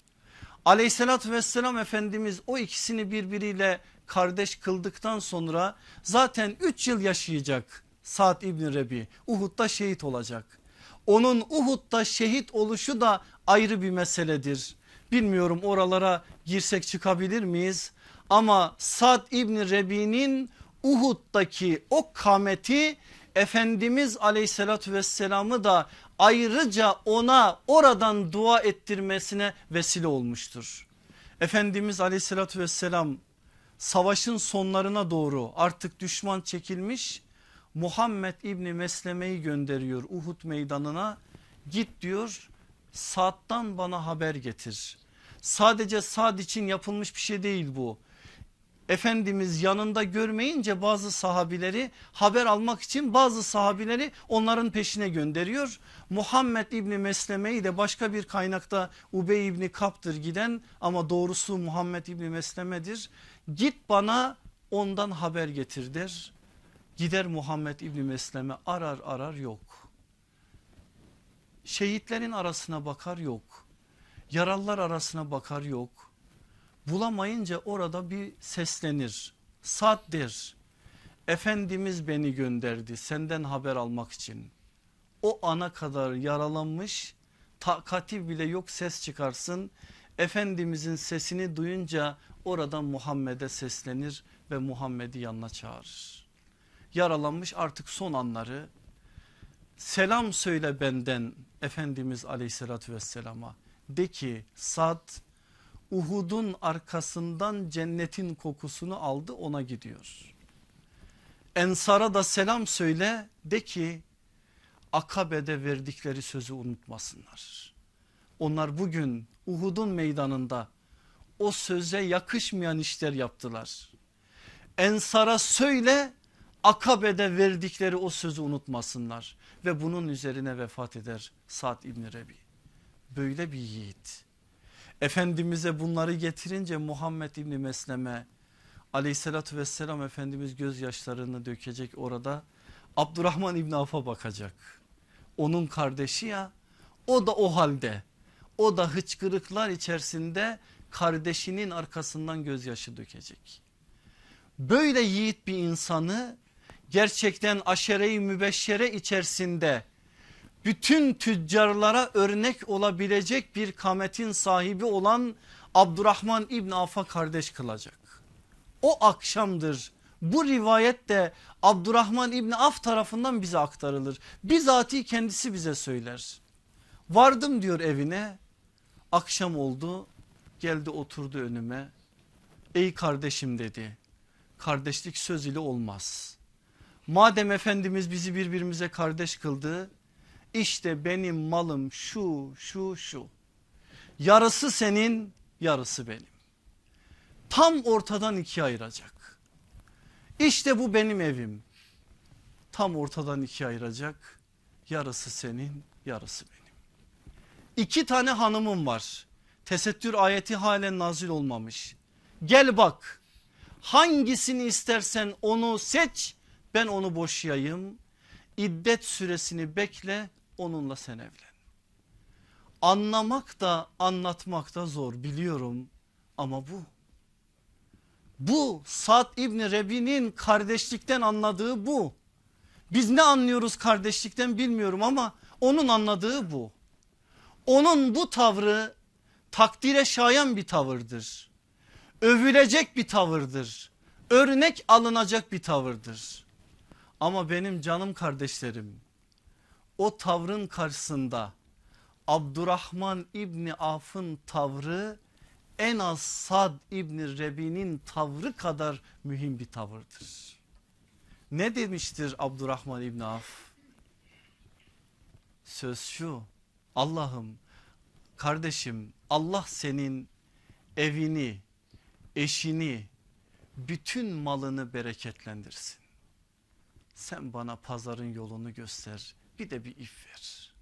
Aleyhissalatü vesselam Efendimiz o ikisini birbiriyle kardeş kıldıktan sonra zaten 3 yıl yaşayacak Sa'd İbni Rebi Uhud'da şehit olacak. Onun Uhud'da şehit oluşu da ayrı bir meseledir. Bilmiyorum oralara girsek çıkabilir miyiz? Ama Sad İbni Rebi'nin Uhud'daki o kameti Efendimiz aleyhissalatü vesselamı da ayrıca ona oradan dua ettirmesine vesile olmuştur. Efendimiz aleyhissalatü vesselam savaşın sonlarına doğru artık düşman çekilmiş Muhammed İbni Mesleme'yi gönderiyor Uhud meydanına git diyor Sad'dan bana haber getir. Sadece Sad için yapılmış bir şey değil bu Efendimiz yanında görmeyince bazı sahabileri haber almak için bazı sahabileri onların peşine gönderiyor. Muhammed İbni Mesleme'yi de başka bir kaynakta Ubey İbni Kap'tır giden ama doğrusu Muhammed İbni Mesleme'dir. Git bana ondan haber getir der. Gider Muhammed İbni Mesleme arar arar yok. Şehitlerin arasına bakar yok. Yaralılar arasına bakar yok bulamayınca orada bir seslenir. Sad der. Efendimiz beni gönderdi senden haber almak için. O ana kadar yaralanmış takati bile yok ses çıkarsın. Efendimizin sesini duyunca oradan Muhammed'e seslenir ve Muhammed'i yanına çağırır. Yaralanmış artık son anları selam söyle benden Efendimiz aleyhissalatü vesselama de ki Sad Uhud'un arkasından cennetin kokusunu aldı ona gidiyor. Ensara da selam söyle de ki Akabe'de verdikleri sözü unutmasınlar. Onlar bugün Uhud'un meydanında o söze yakışmayan işler yaptılar. Ensara söyle Akabe'de verdikleri o sözü unutmasınlar ve bunun üzerine vefat eder Sa'd İbni Rebi. Böyle bir yiğit Efendimiz'e bunları getirince Muhammed İbni Mesleme aleyhissalatü vesselam Efendimiz gözyaşlarını dökecek orada. Abdurrahman İbni Af'a bakacak. Onun kardeşi ya o da o halde o da hıçkırıklar içerisinde kardeşinin arkasından gözyaşı dökecek. Böyle yiğit bir insanı gerçekten aşere-i mübeşşere içerisinde bütün tüccarlara örnek olabilecek bir kametin sahibi olan Abdurrahman İbn Af'a kardeş kılacak. O akşamdır bu rivayet de Abdurrahman İbni Af tarafından bize aktarılır. Bizatihi kendisi bize söyler. Vardım diyor evine akşam oldu geldi oturdu önüme. Ey kardeşim dedi kardeşlik söz ile olmaz. Madem Efendimiz bizi birbirimize kardeş kıldı işte benim malım şu şu şu. Yarısı senin yarısı benim. Tam ortadan ikiye ayıracak. İşte bu benim evim. Tam ortadan ikiye ayıracak. Yarısı senin yarısı benim. İki tane hanımım var. Tesettür ayeti halen nazil olmamış. Gel bak hangisini istersen onu seç ben onu boşayayım. İddet süresini bekle onunla sen evlen. Anlamak da anlatmak da zor biliyorum ama bu. Bu Sad İbni Rebi'nin kardeşlikten anladığı bu. Biz ne anlıyoruz kardeşlikten bilmiyorum ama onun anladığı bu. Onun bu tavrı takdire şayan bir tavırdır. Övülecek bir tavırdır. Örnek alınacak bir tavırdır. Ama benim canım kardeşlerim o tavrın karşısında Abdurrahman İbni Af'ın tavrı en az Sad İbni Rebi'nin tavrı kadar mühim bir tavırdır. Ne demiştir Abdurrahman İbni Af? Söz şu Allah'ım kardeşim Allah senin evini, eşini, bütün malını bereketlendirsin. Sen bana pazarın yolunu göster bir de bir if ver.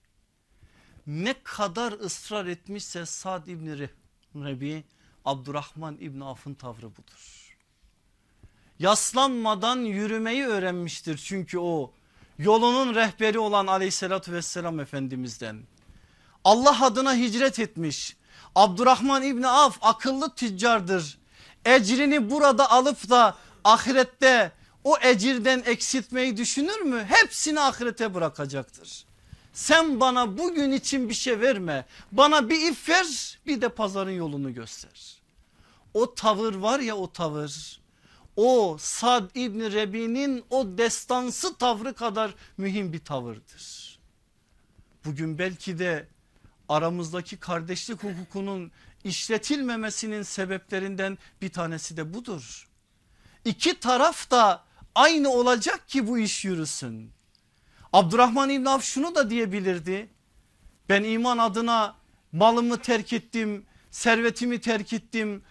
Ne kadar ısrar etmişse Sad İbni Rebi Abdurrahman İbni Af'ın tavrı budur. Yaslanmadan yürümeyi öğrenmiştir çünkü o yolunun rehberi olan aleyhissalatü vesselam efendimizden. Allah adına hicret etmiş. Abdurrahman İbni Af akıllı tüccardır. Ecrini burada alıp da ahirette o ecirden eksiltmeyi düşünür mü? Hepsini ahirete bırakacaktır. Sen bana bugün için bir şey verme. Bana bir ip ver bir de pazarın yolunu göster. O tavır var ya o tavır. O Sad İbni Rebi'nin o destansı tavrı kadar mühim bir tavırdır. Bugün belki de aramızdaki kardeşlik hukukunun işletilmemesinin sebeplerinden bir tanesi de budur. İki taraf da aynı olacak ki bu iş yürüsün. Abdurrahman İbn Avf şunu da diyebilirdi. Ben iman adına malımı terk ettim, servetimi terk ettim.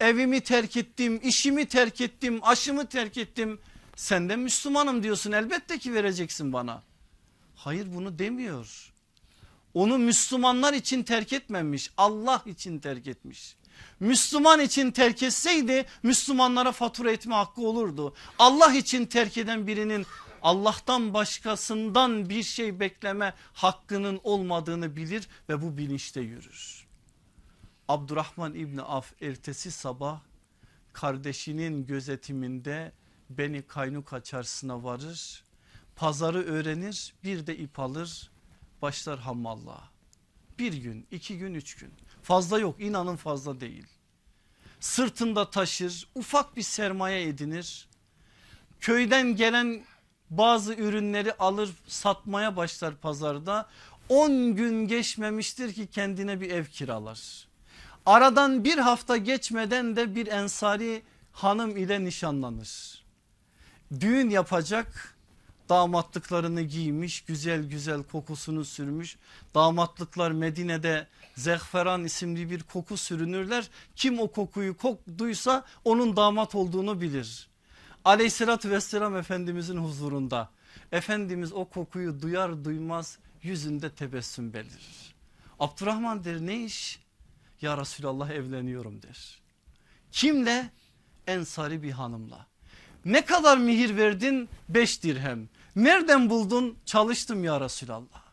Evimi terk ettim, işimi terk ettim, aşımı terk ettim. Sen de Müslümanım diyorsun elbette ki vereceksin bana. Hayır bunu demiyor. Onu Müslümanlar için terk etmemiş Allah için terk etmiş. Müslüman için terk etseydi Müslümanlara fatura etme hakkı olurdu. Allah için terk eden birinin Allah'tan başkasından bir şey bekleme hakkının olmadığını bilir ve bu bilinçte yürür. Abdurrahman İbni Af ertesi sabah kardeşinin gözetiminde beni kaynuka çarşısına varır. Pazarı öğrenir bir de ip alır başlar hammallığa. Bir gün iki gün üç gün fazla yok inanın fazla değil. Sırtında taşır ufak bir sermaye edinir. Köyden gelen bazı ürünleri alır satmaya başlar pazarda. 10 gün geçmemiştir ki kendine bir ev kiralar. Aradan bir hafta geçmeden de bir ensari hanım ile nişanlanır. Düğün yapacak damatlıklarını giymiş güzel güzel kokusunu sürmüş. Damatlıklar Medine'de zehferan isimli bir koku sürünürler. Kim o kokuyu kok duysa onun damat olduğunu bilir. Aleyhissalatü vesselam Efendimizin huzurunda. Efendimiz o kokuyu duyar duymaz yüzünde tebessüm belirir. Abdurrahman der ne iş? Ya Resulallah evleniyorum der. Kimle? Ensari bir hanımla. Ne kadar mihir verdin? Beş dirhem. Nereden buldun? Çalıştım ya Resulallah.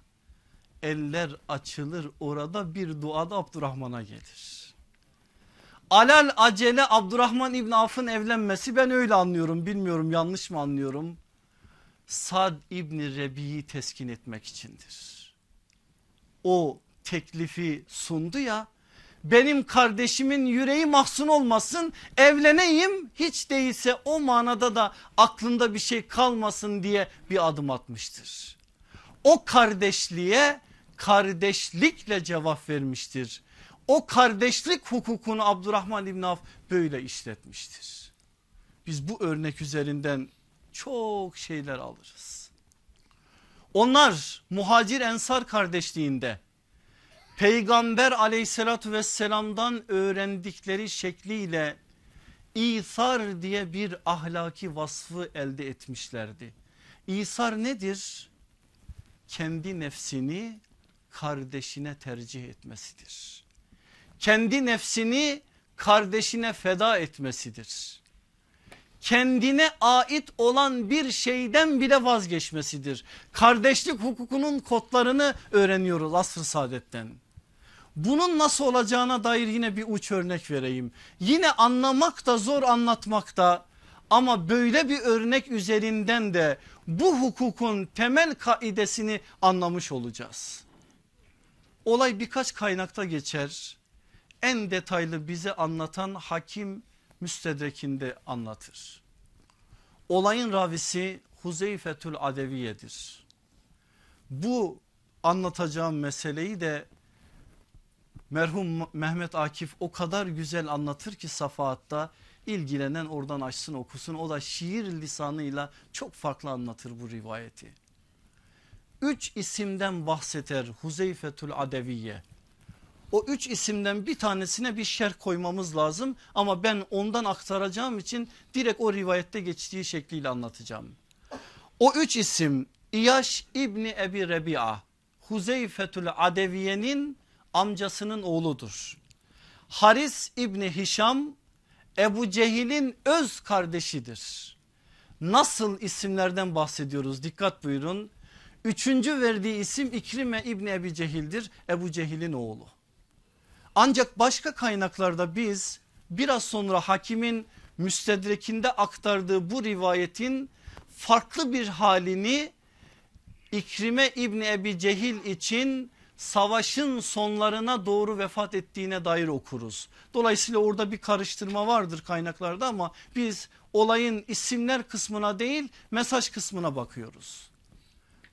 Eller açılır orada bir duada Abdurrahman'a gelir. Alal acele Abdurrahman İbn Avf'ın evlenmesi ben öyle anlıyorum bilmiyorum yanlış mı anlıyorum. Sad İbni Rebi'yi teskin etmek içindir. O teklifi sundu ya benim kardeşimin yüreği mahzun olmasın evleneyim hiç değilse o manada da aklında bir şey kalmasın diye bir adım atmıştır. O kardeşliğe kardeşlikle cevap vermiştir. O kardeşlik hukukunu Abdurrahman İbn Avf böyle işletmiştir. Biz bu örnek üzerinden çok şeyler alırız. Onlar muhacir ensar kardeşliğinde peygamber aleyhissalatü vesselamdan öğrendikleri şekliyle İsar diye bir ahlaki vasfı elde etmişlerdi. İsar nedir? Kendi nefsini kardeşine tercih etmesidir. Kendi nefsini kardeşine feda etmesidir. Kendine ait olan bir şeyden bile vazgeçmesidir. Kardeşlik hukukunun kodlarını öğreniyoruz asr saadetten. Bunun nasıl olacağına dair yine bir uç örnek vereyim. Yine anlamak da zor anlatmak da ama böyle bir örnek üzerinden de bu hukukun temel kaidesini anlamış olacağız. Olay birkaç kaynakta geçer. En detaylı bize anlatan hakim müstedrekinde anlatır. Olayın ravisi Huzeyfetül Adeviye'dir. Bu anlatacağım meseleyi de merhum Mehmet Akif o kadar güzel anlatır ki Safahat'ta ilgilenen oradan açsın okusun. O da şiir lisanıyla çok farklı anlatır bu rivayeti. Üç isimden bahseder Huzeyfetül Adeviye. O üç isimden bir tanesine bir şerh koymamız lazım ama ben ondan aktaracağım için direkt o rivayette geçtiği şekliyle anlatacağım. O üç isim İyaş İbni Ebi Rebi'a Huzeyfetül Adeviye'nin amcasının oğludur. Haris İbni Hişam Ebu Cehil'in öz kardeşidir. Nasıl isimlerden bahsediyoruz dikkat buyurun. Üçüncü verdiği isim İkrime İbni Ebi Cehil'dir Ebu Cehil'in oğlu. Ancak başka kaynaklarda biz biraz sonra hakimin müstedrekinde aktardığı bu rivayetin farklı bir halini İkrime İbni Ebi Cehil için savaşın sonlarına doğru vefat ettiğine dair okuruz. Dolayısıyla orada bir karıştırma vardır kaynaklarda ama biz olayın isimler kısmına değil mesaj kısmına bakıyoruz.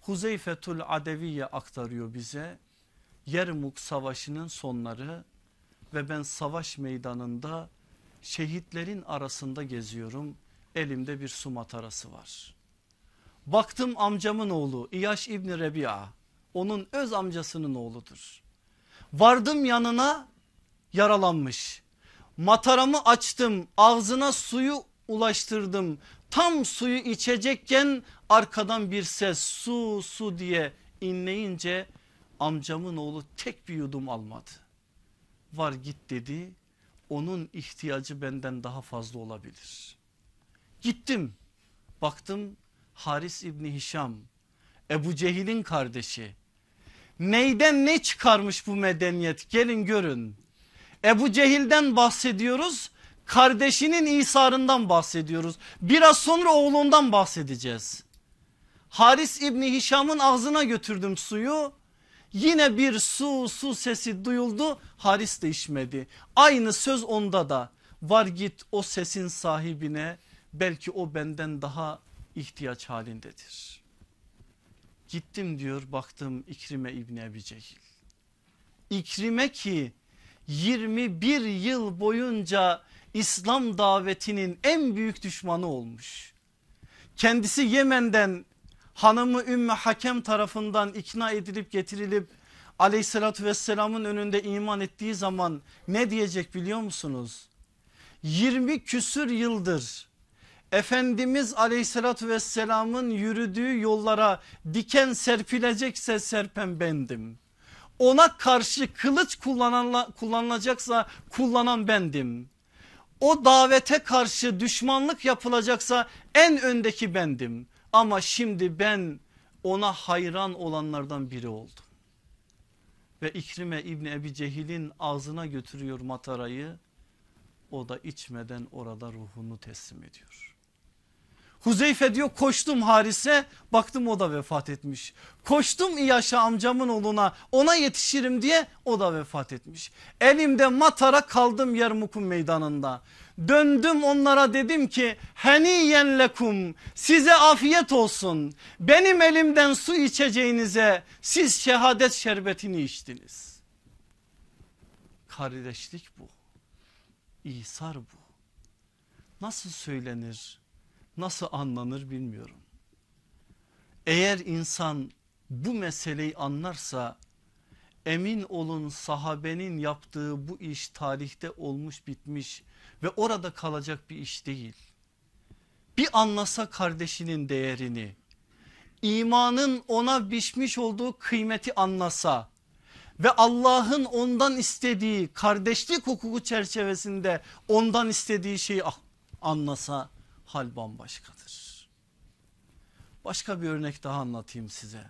Huzeyfetul Adeviye aktarıyor bize. Yermuk savaşının sonları ve ben savaş meydanında şehitlerin arasında geziyorum. Elimde bir su matarası var. Baktım amcamın oğlu İyaş İbni Rebi'a onun öz amcasının oğludur. Vardım yanına yaralanmış. Mataramı açtım ağzına suyu ulaştırdım. Tam suyu içecekken arkadan bir ses su su diye inleyince amcamın oğlu tek bir yudum almadı. Var git dedi onun ihtiyacı benden daha fazla olabilir. Gittim baktım Haris İbni Hişam Ebu Cehil'in kardeşi. Neyden ne çıkarmış bu medeniyet gelin görün. Ebu Cehil'den bahsediyoruz kardeşinin İsa'rından bahsediyoruz. Biraz sonra oğlundan bahsedeceğiz. Haris İbni Hişam'ın ağzına götürdüm suyu. Yine bir su su sesi duyuldu. Haris de içmedi. Aynı söz onda da. Var git o sesin sahibine belki o benden daha ihtiyaç halindedir. Gittim diyor baktım İkrime İbni Ebi Cehil. İkrime ki 21 yıl boyunca İslam davetinin en büyük düşmanı olmuş. Kendisi Yemen'den hanımı Ümmü Hakem tarafından ikna edilip getirilip aleyhissalatü vesselamın önünde iman ettiği zaman ne diyecek biliyor musunuz? 20 küsür yıldır Efendimiz aleyhissalatü vesselamın yürüdüğü yollara diken serpilecekse serpen bendim. Ona karşı kılıç kullanılacaksa kullanan bendim. O davete karşı düşmanlık yapılacaksa en öndeki bendim. Ama şimdi ben ona hayran olanlardan biri oldum. Ve İkrime İbni Ebi Cehil'in ağzına götürüyor matarayı. O da içmeden orada ruhunu teslim ediyor. Huzeyfe diyor koştum Haris'e baktım o da vefat etmiş. Koştum İyaş'a amcamın oğluna ona yetişirim diye o da vefat etmiş. Elimde matara kaldım Yermuk'un meydanında. Döndüm onlara dedim ki heniyen lekum size afiyet olsun. Benim elimden su içeceğinize siz şehadet şerbetini içtiniz. Kardeşlik bu. İsar bu. Nasıl söylenir? Nasıl anlanır bilmiyorum. Eğer insan bu meseleyi anlarsa emin olun sahabenin yaptığı bu iş tarihte olmuş bitmiş ve orada kalacak bir iş değil. Bir anlasa kardeşinin değerini imanın ona biçmiş olduğu kıymeti anlasa ve Allah'ın ondan istediği kardeşlik hukuku çerçevesinde ondan istediği şeyi anlasa hal bambaşkadır. Başka bir örnek daha anlatayım size.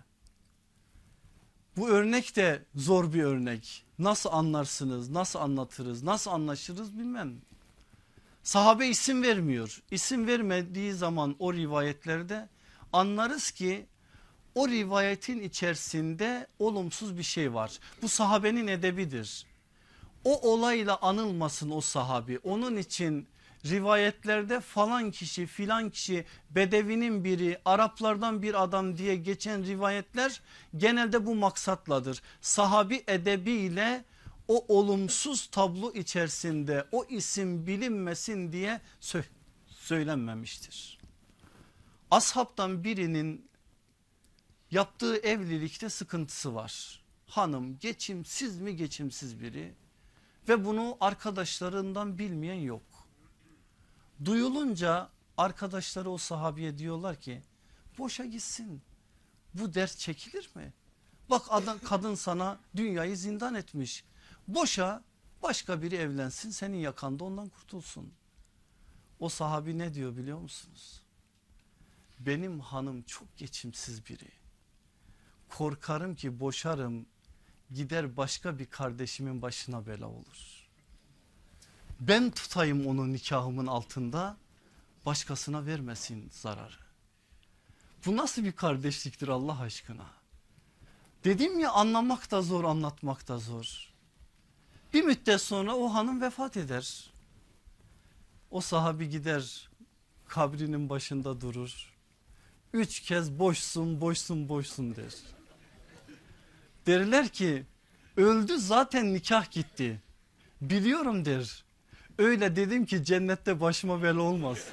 Bu örnek de zor bir örnek. Nasıl anlarsınız, nasıl anlatırız, nasıl anlaşırız bilmem. Sahabe isim vermiyor. İsim vermediği zaman o rivayetlerde anlarız ki o rivayetin içerisinde olumsuz bir şey var. Bu sahabenin edebidir. O olayla anılmasın o sahabi. Onun için rivayetlerde falan kişi filan kişi bedevinin biri Araplardan bir adam diye geçen rivayetler genelde bu maksatladır. Sahabi edebiyle o olumsuz tablo içerisinde o isim bilinmesin diye sö söylenmemiştir. Ashabtan birinin yaptığı evlilikte sıkıntısı var. Hanım geçimsiz mi geçimsiz biri ve bunu arkadaşlarından bilmeyen yok. Duyulunca arkadaşları o sahabiye diyorlar ki boşa gitsin bu ders çekilir mi? Bak adam, kadın sana dünyayı zindan etmiş. Boşa başka biri evlensin senin yakanda ondan kurtulsun. O sahabi ne diyor biliyor musunuz? Benim hanım çok geçimsiz biri. Korkarım ki boşarım gider başka bir kardeşimin başına bela olur ben tutayım onu nikahımın altında başkasına vermesin zararı. Bu nasıl bir kardeşliktir Allah aşkına? Dedim ya anlamak da zor anlatmak da zor. Bir müddet sonra o hanım vefat eder. O sahabi gider kabrinin başında durur. Üç kez boşsun boşsun boşsun der. Derler ki öldü zaten nikah gitti. Biliyorum der. Öyle dedim ki cennette başıma bela olmaz.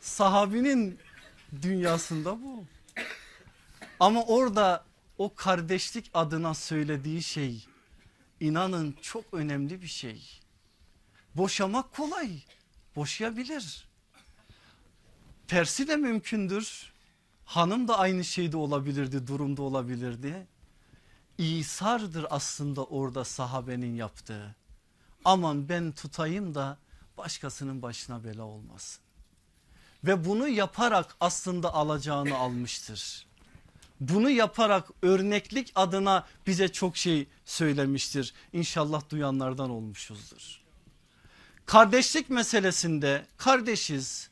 Sahabinin dünyasında bu. Ama orada o kardeşlik adına söylediği şey inanın çok önemli bir şey. Boşamak kolay boşayabilir. Tersi de mümkündür. Hanım da aynı şeyde olabilirdi durumda olabilirdi. İsardır aslında orada sahabenin yaptığı. Aman ben tutayım da başkasının başına bela olmasın. Ve bunu yaparak aslında alacağını almıştır. Bunu yaparak örneklik adına bize çok şey söylemiştir. İnşallah duyanlardan olmuşuzdur. Kardeşlik meselesinde kardeşiz.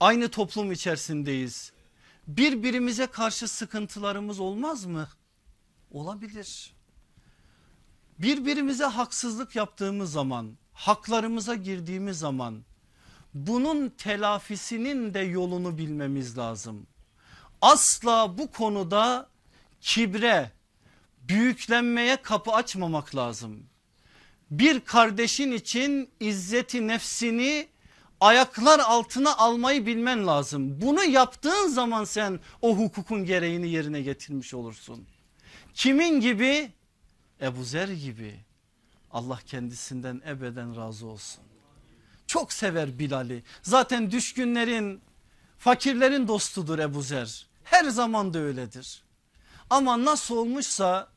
Aynı toplum içerisindeyiz. Birbirimize karşı sıkıntılarımız olmaz mı? Olabilir. Birbirimize haksızlık yaptığımız zaman, haklarımıza girdiğimiz zaman bunun telafisinin de yolunu bilmemiz lazım. Asla bu konuda kibre, büyüklenmeye kapı açmamak lazım. Bir kardeşin için izzeti nefsini ayaklar altına almayı bilmen lazım. Bunu yaptığın zaman sen o hukukun gereğini yerine getirmiş olursun. Kimin gibi? Ebu Zer gibi. Allah kendisinden ebeden razı olsun. Çok sever Bilal'i. Zaten düşkünlerin, fakirlerin dostudur Ebu Zer. Her zaman da öyledir. Ama nasıl olmuşsa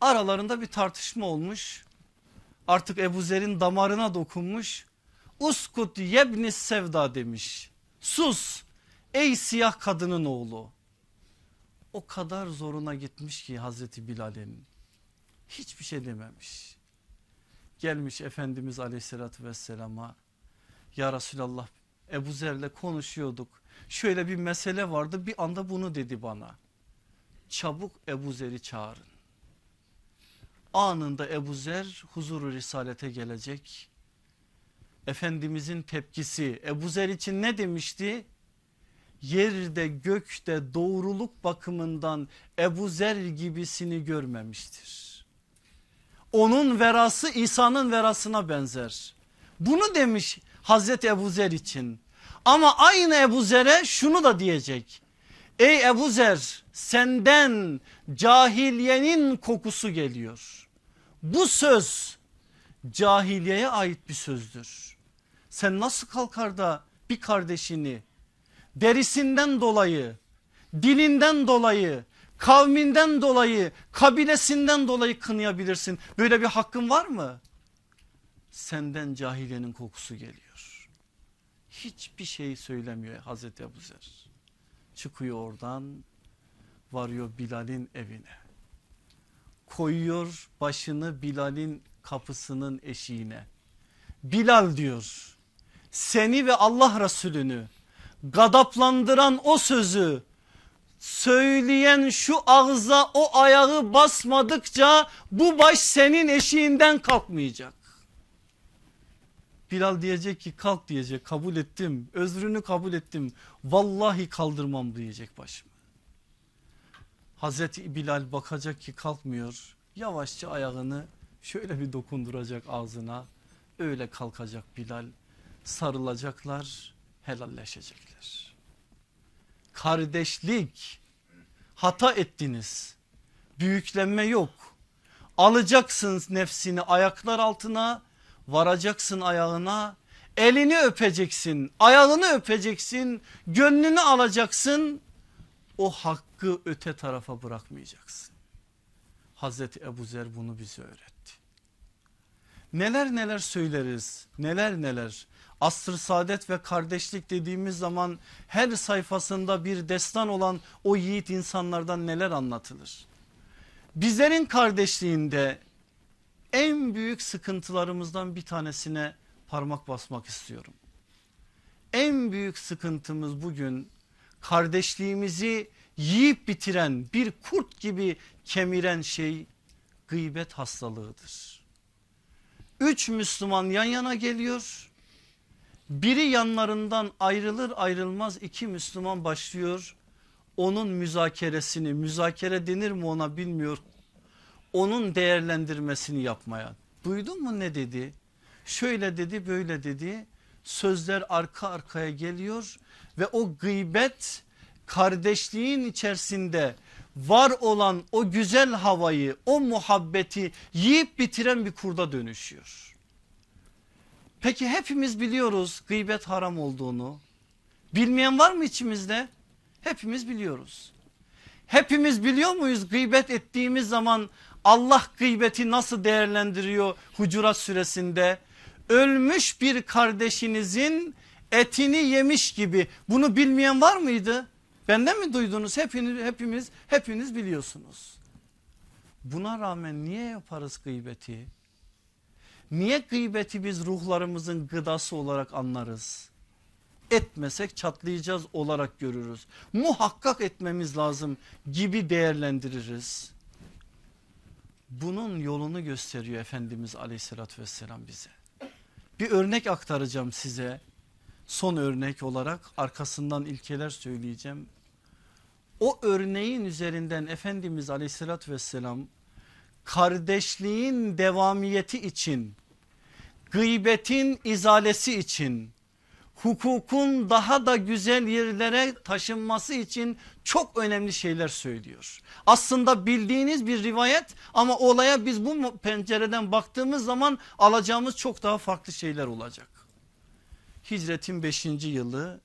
aralarında bir tartışma olmuş. Artık Ebu Zer'in damarına dokunmuş. Uskut yebni sevda demiş. Sus ey siyah kadının oğlu. O kadar zoruna gitmiş ki Hazreti Bilal'in. Hiçbir şey dememiş. Gelmiş Efendimiz aleyhissalatü vesselama. Ya Resulallah Ebu Zer'le konuşuyorduk. Şöyle bir mesele vardı bir anda bunu dedi bana. Çabuk Ebu Zer'i çağırın. Anında Ebu Zer huzuru risalete gelecek Efendimizin tepkisi Ebu Zer için ne demişti? Yerde gökte doğruluk bakımından Ebu Zer gibisini görmemiştir. Onun verası İsa'nın verasına benzer. Bunu demiş Hazreti Ebu Zer için. Ama aynı Ebu Zer'e şunu da diyecek. Ey Ebu Zer senden cahiliyenin kokusu geliyor. Bu söz cahiliyeye ait bir sözdür. Sen nasıl kalkar da bir kardeşini derisinden dolayı, dilinden dolayı, kavminden dolayı, kabilesinden dolayı kınayabilirsin. Böyle bir hakkın var mı? Senden cahiliyenin kokusu geliyor. Hiçbir şey söylemiyor Hazreti Ebu Zer. Çıkıyor oradan varıyor Bilal'in evine. Koyuyor başını Bilal'in kapısının eşiğine. Bilal diyor seni ve Allah Resulünü gadaplandıran o sözü söyleyen şu ağza o ayağı basmadıkça bu baş senin eşiğinden kalkmayacak. Bilal diyecek ki kalk diyecek kabul ettim özrünü kabul ettim vallahi kaldırmam diyecek başımı. Hazreti Bilal bakacak ki kalkmıyor yavaşça ayağını şöyle bir dokunduracak ağzına öyle kalkacak Bilal sarılacaklar helalleşecekler. Kardeşlik hata ettiniz büyüklenme yok alacaksın nefsini ayaklar altına varacaksın ayağına elini öpeceksin ayağını öpeceksin gönlünü alacaksın o hakkı öte tarafa bırakmayacaksın. Hazreti Ebu Zer bunu bize öğretti. Neler neler söyleriz neler neler asr saadet ve kardeşlik dediğimiz zaman her sayfasında bir destan olan o yiğit insanlardan neler anlatılır. Bizlerin kardeşliğinde en büyük sıkıntılarımızdan bir tanesine parmak basmak istiyorum. En büyük sıkıntımız bugün kardeşliğimizi yiyip bitiren bir kurt gibi kemiren şey gıybet hastalığıdır. Üç Müslüman yan yana geliyor. Biri yanlarından ayrılır ayrılmaz iki Müslüman başlıyor. Onun müzakeresini müzakere denir mi ona bilmiyor. Onun değerlendirmesini yapmaya. Duydun mu ne dedi? Şöyle dedi böyle dedi. Sözler arka arkaya geliyor ve o gıybet kardeşliğin içerisinde var olan o güzel havayı o muhabbeti yiyip bitiren bir kurda dönüşüyor. Peki hepimiz biliyoruz gıybet haram olduğunu. Bilmeyen var mı içimizde? Hepimiz biliyoruz. Hepimiz biliyor muyuz gıybet ettiğimiz zaman Allah gıybeti nasıl değerlendiriyor Hucurat suresinde? Ölmüş bir kardeşinizin etini yemiş gibi bunu bilmeyen var mıydı? Benden mi duydunuz? Hepiniz, hepimiz, hepiniz biliyorsunuz. Buna rağmen niye yaparız gıybeti? Niye gıybeti biz ruhlarımızın gıdası olarak anlarız? Etmesek çatlayacağız olarak görürüz. Muhakkak etmemiz lazım gibi değerlendiririz. Bunun yolunu gösteriyor Efendimiz aleyhissalatü vesselam bize. Bir örnek aktaracağım size. Son örnek olarak arkasından ilkeler söyleyeceğim. O örneğin üzerinden Efendimiz aleyhissalatü vesselam kardeşliğin devamiyeti için, gıybetin izalesi için, hukukun daha da güzel yerlere taşınması için çok önemli şeyler söylüyor. Aslında bildiğiniz bir rivayet ama olaya biz bu pencereden baktığımız zaman alacağımız çok daha farklı şeyler olacak. Hicretin 5. yılı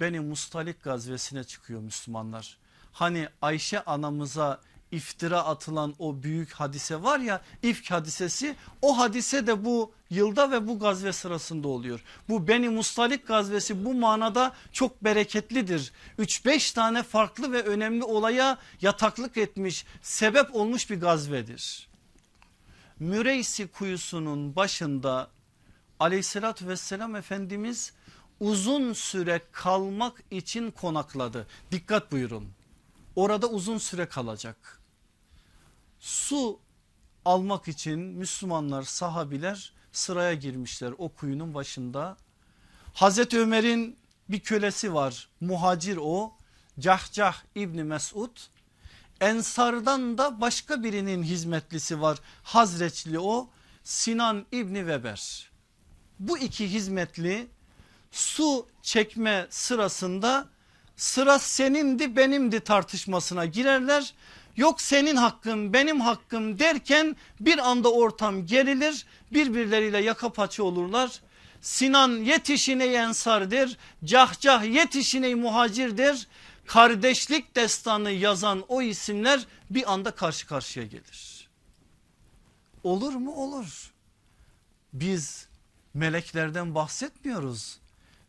Beni Mustalik gazvesine çıkıyor Müslümanlar. Hani Ayşe anamıza iftira atılan o büyük hadise var ya ifk hadisesi o hadise de bu yılda ve bu gazve sırasında oluyor. Bu Beni Mustalik gazvesi bu manada çok bereketlidir. 3-5 tane farklı ve önemli olaya yataklık etmiş sebep olmuş bir gazvedir. Müreysi kuyusunun başında aleyhissalatü vesselam Efendimiz uzun süre kalmak için konakladı. Dikkat buyurun orada uzun süre kalacak su almak için Müslümanlar sahabiler sıraya girmişler o kuyunun başında. Hazreti Ömer'in bir kölesi var muhacir o Cahcah İbni Mesud. Ensardan da başka birinin hizmetlisi var Hazreçli o Sinan İbni Weber. Bu iki hizmetli su çekme sırasında sıra senindi benimdi tartışmasına girerler yok senin hakkın benim hakkım derken bir anda ortam gerilir birbirleriyle yaka paça olurlar. Sinan yetişine ensardır cahcah yetişine muhacirdir kardeşlik destanı yazan o isimler bir anda karşı karşıya gelir. Olur mu olur biz meleklerden bahsetmiyoruz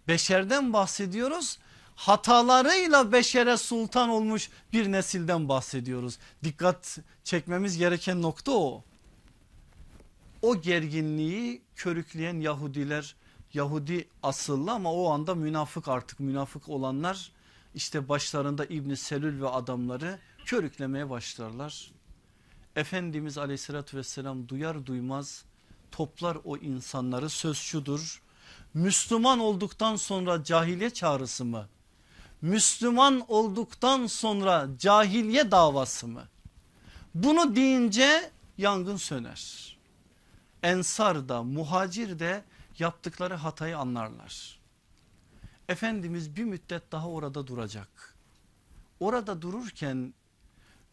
beşerden bahsediyoruz hatalarıyla beşere sultan olmuş bir nesilden bahsediyoruz. Dikkat çekmemiz gereken nokta o. O gerginliği körükleyen Yahudiler Yahudi asıllı ama o anda münafık artık münafık olanlar işte başlarında İbni Selül ve adamları körüklemeye başlarlar. Efendimiz aleyhissalatü vesselam duyar duymaz toplar o insanları söz şudur. Müslüman olduktan sonra cahiliye çağrısı mı? Müslüman olduktan sonra cahiliye davası mı? Bunu deyince yangın söner. Ensar da muhacir de yaptıkları hatayı anlarlar. Efendimiz bir müddet daha orada duracak. Orada dururken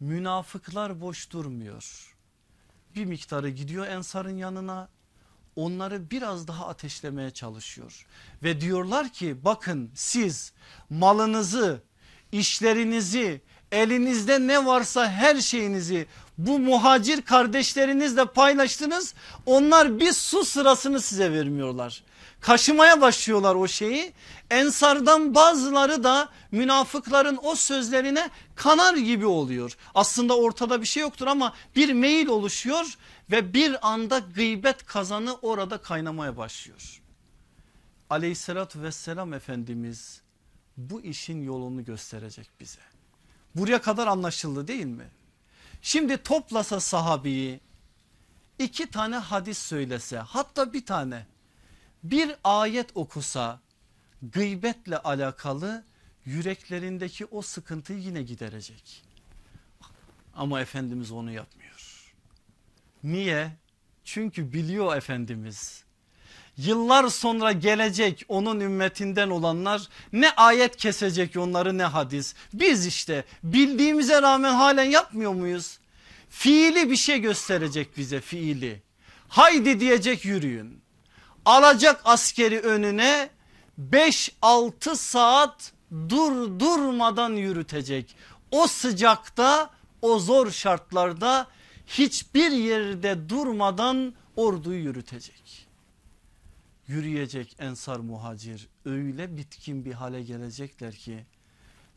münafıklar boş durmuyor. Bir miktarı gidiyor Ensar'ın yanına onları biraz daha ateşlemeye çalışıyor. Ve diyorlar ki bakın siz malınızı, işlerinizi, elinizde ne varsa her şeyinizi bu muhacir kardeşlerinizle paylaştınız. Onlar bir su sırasını size vermiyorlar. Kaşımaya başlıyorlar o şeyi. Ensardan bazıları da münafıkların o sözlerine kanar gibi oluyor. Aslında ortada bir şey yoktur ama bir meyil oluşuyor ve bir anda gıybet kazanı orada kaynamaya başlıyor. Aleyhissalatü vesselam Efendimiz bu işin yolunu gösterecek bize. Buraya kadar anlaşıldı değil mi? Şimdi toplasa sahabeyi iki tane hadis söylese hatta bir tane bir ayet okusa gıybetle alakalı yüreklerindeki o sıkıntıyı yine giderecek. Ama Efendimiz onu yapmıyor. Niye? Çünkü biliyor Efendimiz Yıllar sonra gelecek onun ümmetinden olanlar ne ayet kesecek onları ne hadis. Biz işte bildiğimize rağmen halen yapmıyor muyuz? Fiili bir şey gösterecek bize fiili. Haydi diyecek yürüyün. Alacak askeri önüne 5-6 saat dur durmadan yürütecek. O sıcakta o zor şartlarda hiçbir yerde durmadan orduyu yürütecek. Yürüyecek ensar muhacir öyle bitkin bir hale gelecekler ki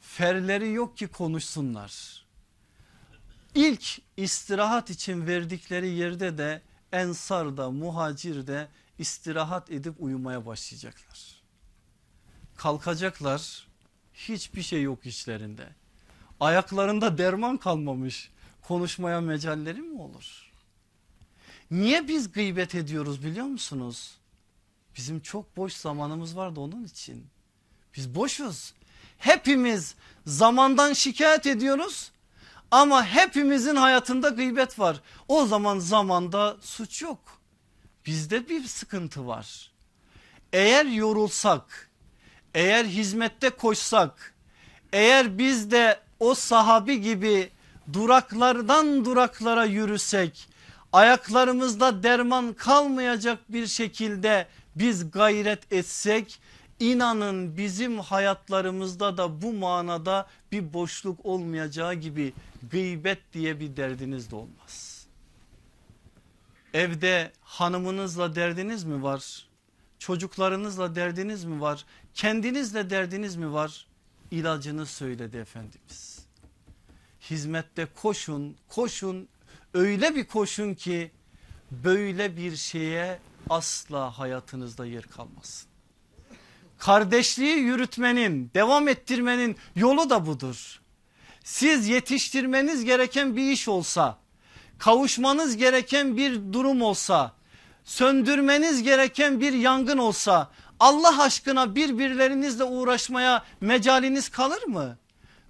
ferleri yok ki konuşsunlar. İlk istirahat için verdikleri yerde de ensar da muhacir de istirahat edip uyumaya başlayacaklar. Kalkacaklar hiçbir şey yok içlerinde. Ayaklarında derman kalmamış konuşmaya mecalleri mi olur? Niye biz gıybet ediyoruz biliyor musunuz? Bizim çok boş zamanımız vardı onun için. Biz boşuz. Hepimiz zamandan şikayet ediyoruz ama hepimizin hayatında gıybet var. O zaman zamanda suç yok. Bizde bir sıkıntı var. Eğer yorulsak, eğer hizmette koşsak, eğer biz de o sahabi gibi duraklardan duraklara yürüsek, ayaklarımızda derman kalmayacak bir şekilde biz gayret etsek inanın bizim hayatlarımızda da bu manada bir boşluk olmayacağı gibi gıybet diye bir derdiniz de olmaz. Evde hanımınızla derdiniz mi var? Çocuklarınızla derdiniz mi var? Kendinizle derdiniz mi var? İlacını söyledi Efendimiz. Hizmette koşun koşun öyle bir koşun ki böyle bir şeye asla hayatınızda yer kalmasın. Kardeşliği yürütmenin devam ettirmenin yolu da budur. Siz yetiştirmeniz gereken bir iş olsa kavuşmanız gereken bir durum olsa söndürmeniz gereken bir yangın olsa Allah aşkına birbirlerinizle uğraşmaya mecaliniz kalır mı?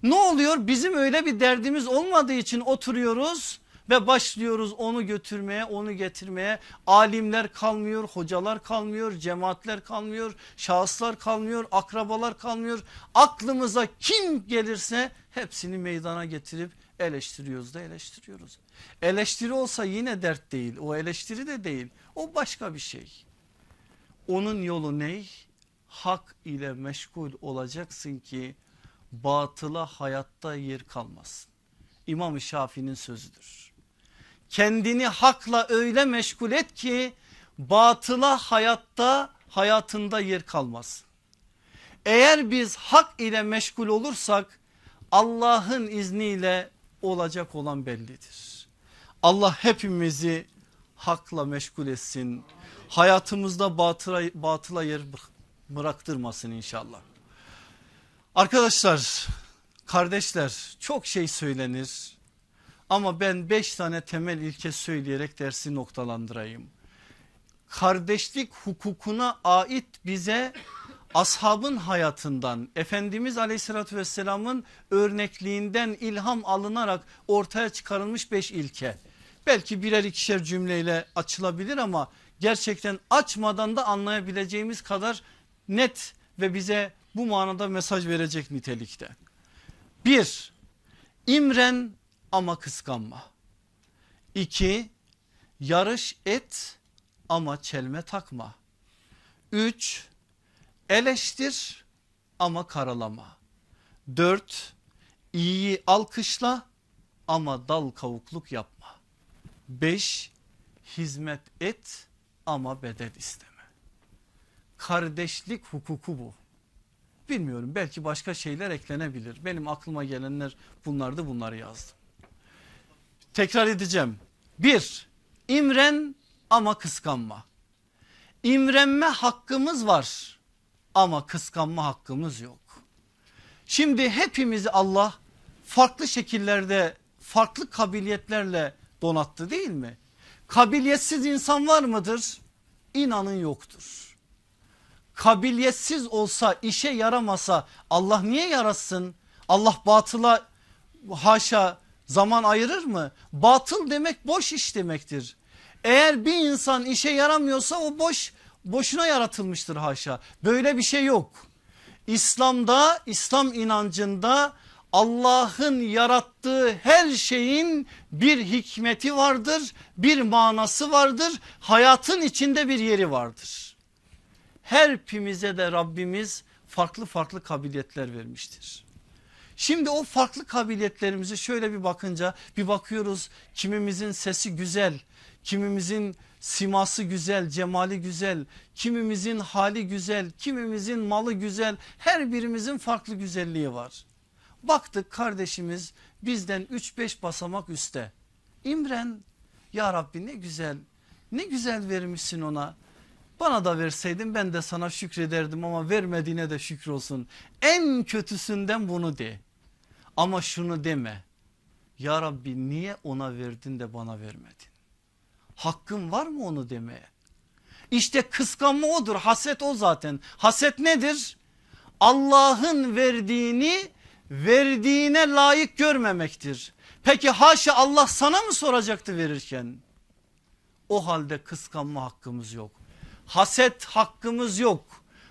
Ne oluyor? Bizim öyle bir derdimiz olmadığı için oturuyoruz ve başlıyoruz onu götürmeye onu getirmeye. Alimler kalmıyor hocalar kalmıyor cemaatler kalmıyor şahıslar kalmıyor akrabalar kalmıyor. Aklımıza kim gelirse hepsini meydana getirip eleştiriyoruz da eleştiriyoruz. Eleştiri olsa yine dert değil o eleştiri de değil o başka bir şey. Onun yolu ne? Hak ile meşgul olacaksın ki batıla hayatta yer kalmasın. İmam-ı Şafii'nin sözüdür. Kendini hakla öyle meşgul et ki batıla hayatta hayatında yer kalmasın. Eğer biz hak ile meşgul olursak Allah'ın izniyle olacak olan bellidir. Allah hepimizi hakla meşgul etsin. Hayatımızda batıla, batıla yer bıraktırmasın inşallah. Arkadaşlar kardeşler çok şey söylenir ama ben beş tane temel ilke söyleyerek dersi noktalandırayım. Kardeşlik hukukuna ait bize ashabın hayatından Efendimiz aleyhissalatü vesselamın örnekliğinden ilham alınarak ortaya çıkarılmış beş ilke. Belki birer ikişer cümleyle açılabilir ama gerçekten açmadan da anlayabileceğimiz kadar net ve bize bu manada mesaj verecek nitelikte. Bir, imren ama kıskanma. İki, yarış et ama çelme takma. Üç, eleştir ama karalama. Dört, iyiyi alkışla ama dal kavukluk yapma. Beş, hizmet et ama bedel isteme. Kardeşlik hukuku bu. Bilmiyorum belki başka şeyler eklenebilir. Benim aklıma gelenler bunlardı bunları yazdım. Tekrar edeceğim. Bir, imren ama kıskanma. İmrenme hakkımız var ama kıskanma hakkımız yok. Şimdi hepimizi Allah farklı şekillerde farklı kabiliyetlerle donattı değil mi? Kabiliyetsiz insan var mıdır? İnanın yoktur. Kabiliyetsiz olsa işe yaramasa Allah niye yarasın? Allah batıla haşa zaman ayırır mı? Batıl demek boş iş demektir. Eğer bir insan işe yaramıyorsa o boş boşuna yaratılmıştır haşa. Böyle bir şey yok. İslam'da, İslam inancında Allah'ın yarattığı her şeyin bir hikmeti vardır, bir manası vardır, hayatın içinde bir yeri vardır. Her pimize de Rabbimiz farklı farklı kabiliyetler vermiştir. Şimdi o farklı kabiliyetlerimizi şöyle bir bakınca bir bakıyoruz kimimizin sesi güzel, kimimizin siması güzel, cemali güzel, kimimizin hali güzel, kimimizin malı güzel, her birimizin farklı güzelliği var. Baktık kardeşimiz bizden 3-5 basamak üstte. İmren ya Rabbi ne güzel ne güzel vermişsin ona. Bana da verseydin ben de sana şükrederdim ama vermediğine de şükür olsun. En kötüsünden bunu de. Ama şunu deme. Ya Rabbi niye ona verdin de bana vermedin? Hakkın var mı onu demeye? İşte kıskanma odur haset o zaten. Haset nedir? Allah'ın verdiğini verdiğine layık görmemektir. Peki haşa Allah sana mı soracaktı verirken? O halde kıskanma hakkımız yok. Haset hakkımız yok.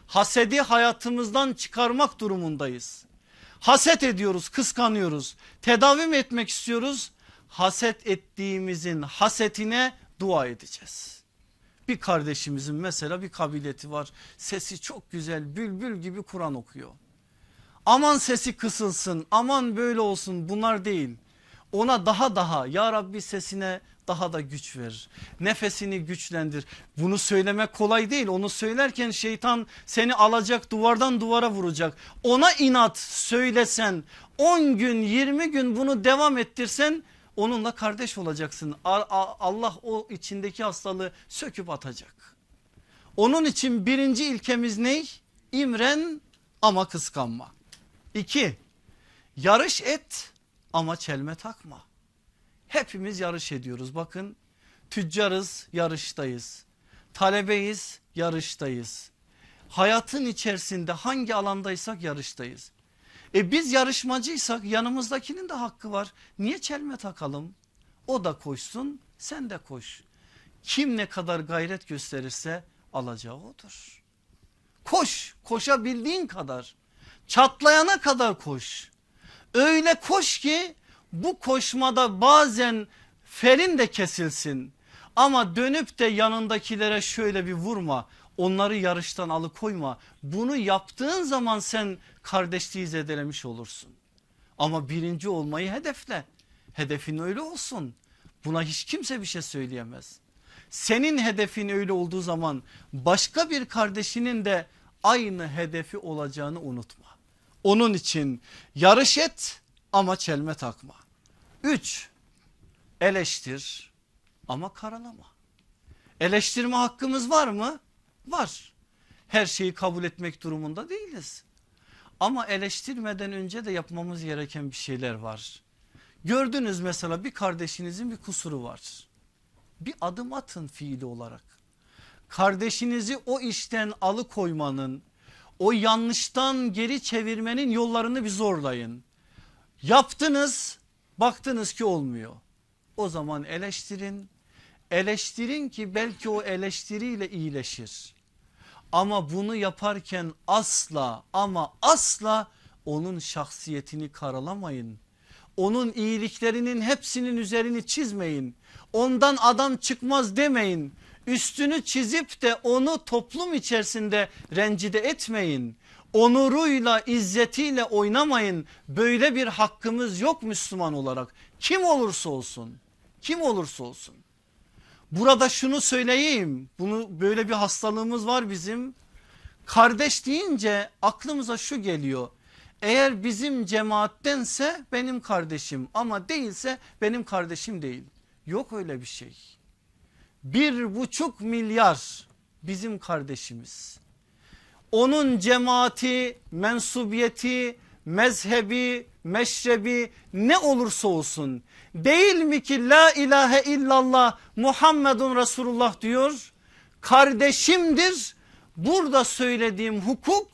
Hasedi hayatımızdan çıkarmak durumundayız. Haset ediyoruz, kıskanıyoruz. Tedavi mi etmek istiyoruz? Haset ettiğimizin hasetine dua edeceğiz. Bir kardeşimizin mesela bir kabiliyeti var. Sesi çok güzel bülbül gibi Kur'an okuyor. Aman sesi kısılsın aman böyle olsun bunlar değil. Ona daha daha ya Rabbi sesine daha da güç ver. Nefesini güçlendir. Bunu söylemek kolay değil. Onu söylerken şeytan seni alacak duvardan duvara vuracak. Ona inat söylesen 10 gün 20 gün bunu devam ettirsen onunla kardeş olacaksın. Allah o içindeki hastalığı söküp atacak. Onun için birinci ilkemiz ne? İmren ama kıskanma. İki, yarış et ama çelme takma. Hepimiz yarış ediyoruz bakın tüccarız yarıştayız. Talebeyiz yarıştayız. Hayatın içerisinde hangi alandaysak yarıştayız. E biz yarışmacıysak yanımızdakinin de hakkı var. Niye çelme takalım? O da koşsun sen de koş. Kim ne kadar gayret gösterirse alacağı odur. Koş koşabildiğin kadar çatlayana kadar koş. Öyle koş ki bu koşmada bazen ferin de kesilsin. Ama dönüp de yanındakilere şöyle bir vurma. Onları yarıştan alıkoyma. Bunu yaptığın zaman sen kardeşliği zedelemiş olursun. Ama birinci olmayı hedefle. Hedefin öyle olsun. Buna hiç kimse bir şey söyleyemez. Senin hedefin öyle olduğu zaman başka bir kardeşinin de aynı hedefi olacağını unutma. Onun için yarış et ama çelme takma. Üç eleştir ama karalama. Eleştirme hakkımız var mı? Var. Her şeyi kabul etmek durumunda değiliz. Ama eleştirmeden önce de yapmamız gereken bir şeyler var. Gördünüz mesela bir kardeşinizin bir kusuru var. Bir adım atın fiili olarak. Kardeşinizi o işten alıkoymanın, o yanlıştan geri çevirmenin yollarını bir zorlayın. Yaptınız baktınız ki olmuyor. O zaman eleştirin. Eleştirin ki belki o eleştiriyle iyileşir. Ama bunu yaparken asla ama asla onun şahsiyetini karalamayın. Onun iyiliklerinin hepsinin üzerini çizmeyin. Ondan adam çıkmaz demeyin. Üstünü çizip de onu toplum içerisinde rencide etmeyin. Onuruyla izzetiyle oynamayın. Böyle bir hakkımız yok Müslüman olarak. Kim olursa olsun. Kim olursa olsun. Burada şunu söyleyeyim. Bunu böyle bir hastalığımız var bizim. Kardeş deyince aklımıza şu geliyor. Eğer bizim cemaattense benim kardeşim ama değilse benim kardeşim değil. Yok öyle bir şey. Bir buçuk milyar bizim kardeşimiz. Onun cemaati, mensubiyeti, mezhebi, meşrebi ne olursa olsun değil mi ki la ilahe illallah Muhammedun Resulullah diyor? Kardeşimdir. Burada söylediğim hukuk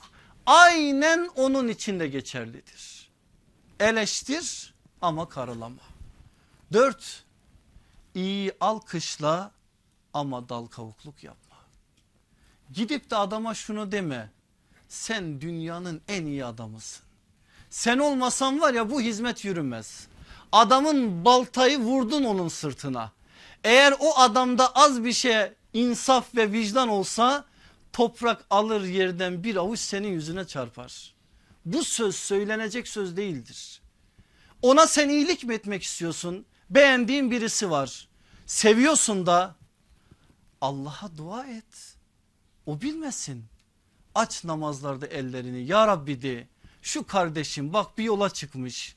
aynen onun içinde geçerlidir. Eleştir ama karalama. Dört iyi alkışla ama dal kavukluk yapma. Gidip de adama şunu deme. Sen dünyanın en iyi adamısın. Sen olmasan var ya bu hizmet yürümez. Adamın baltayı vurdun onun sırtına. Eğer o adamda az bir şey insaf ve vicdan olsa toprak alır yerden bir avuç senin yüzüne çarpar. Bu söz söylenecek söz değildir. Ona sen iyilik mi etmek istiyorsun? Beğendiğin birisi var. Seviyorsun da Allah'a dua et. O bilmesin. Aç namazlarda ellerini ya Rabbi de şu kardeşim bak bir yola çıkmış.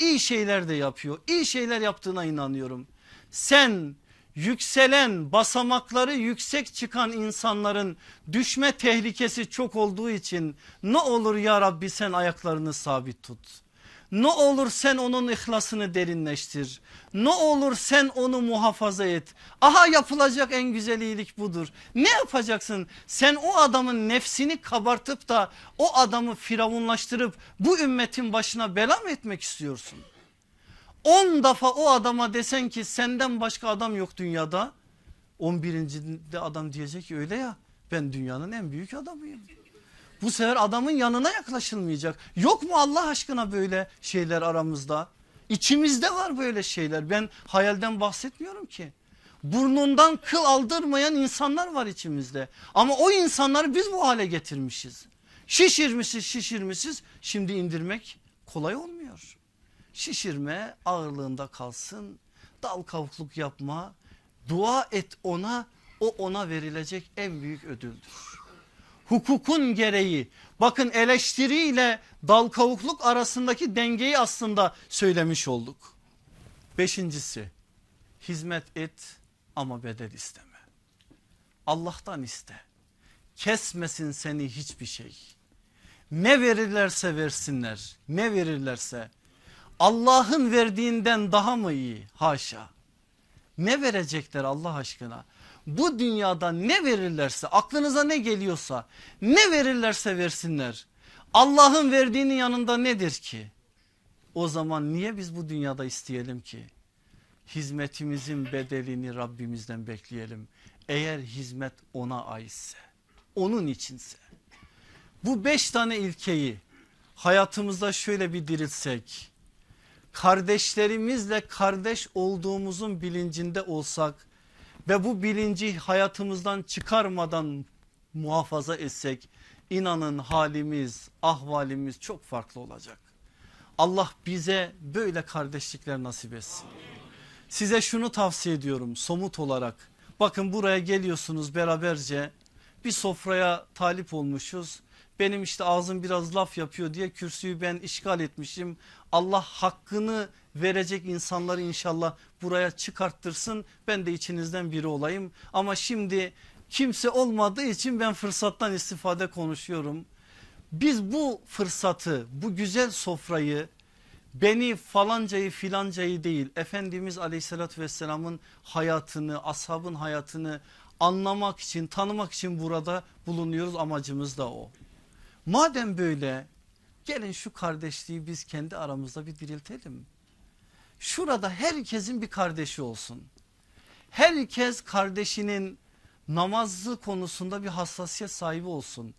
İyi şeyler de yapıyor. İyi şeyler yaptığına inanıyorum. Sen yükselen basamakları yüksek çıkan insanların düşme tehlikesi çok olduğu için ne olur ya Rabbi sen ayaklarını sabit tut. Ne olur sen onun ihlasını derinleştir. Ne olur sen onu muhafaza et. Aha yapılacak en güzel iyilik budur. Ne yapacaksın? Sen o adamın nefsini kabartıp da o adamı firavunlaştırıp bu ümmetin başına bela mı etmek istiyorsun? 10 defa o adama desen ki senden başka adam yok dünyada. 11. de adam diyecek ki öyle ya ben dünyanın en büyük adamıyım. Bu sefer adamın yanına yaklaşılmayacak. Yok mu Allah aşkına böyle şeyler aramızda? İçimizde var böyle şeyler. Ben hayalden bahsetmiyorum ki. Burnundan kıl aldırmayan insanlar var içimizde. Ama o insanları biz bu hale getirmişiz. Şişirmişiz şişirmişiz şimdi indirmek kolay olmuyor. Şişirme ağırlığında kalsın dal kavukluk yapma dua et ona o ona verilecek en büyük ödüldür hukukun gereği bakın eleştiriyle dal kavukluk arasındaki dengeyi aslında söylemiş olduk. Beşincisi hizmet et ama bedel isteme. Allah'tan iste. Kesmesin seni hiçbir şey. Ne verirlerse versinler ne verirlerse Allah'ın verdiğinden daha mı iyi haşa. Ne verecekler Allah aşkına? Bu dünyada ne verirlerse aklınıza ne geliyorsa ne verirlerse versinler. Allah'ın verdiğinin yanında nedir ki? O zaman niye biz bu dünyada isteyelim ki? Hizmetimizin bedelini Rabbimizden bekleyelim. Eğer hizmet ona aitse, onun içinse. Bu beş tane ilkeyi hayatımızda şöyle bir dirilsek, kardeşlerimizle kardeş olduğumuzun bilincinde olsak ve bu bilinci hayatımızdan çıkarmadan muhafaza etsek inanın halimiz ahvalimiz çok farklı olacak. Allah bize böyle kardeşlikler nasip etsin. Size şunu tavsiye ediyorum somut olarak. Bakın buraya geliyorsunuz beraberce bir sofraya talip olmuşuz. Benim işte ağzım biraz laf yapıyor diye kürsüyü ben işgal etmişim. Allah hakkını verecek insanları inşallah buraya çıkarttırsın. Ben de içinizden biri olayım. Ama şimdi kimse olmadığı için ben fırsattan istifade konuşuyorum. Biz bu fırsatı bu güzel sofrayı beni falancayı filancayı değil Efendimiz aleyhissalatü vesselamın hayatını ashabın hayatını anlamak için tanımak için burada bulunuyoruz amacımız da o. Madem böyle gelin şu kardeşliği biz kendi aramızda bir diriltelim. Şurada herkesin bir kardeşi olsun. Herkes kardeşinin namazı konusunda bir hassasiyet sahibi olsun.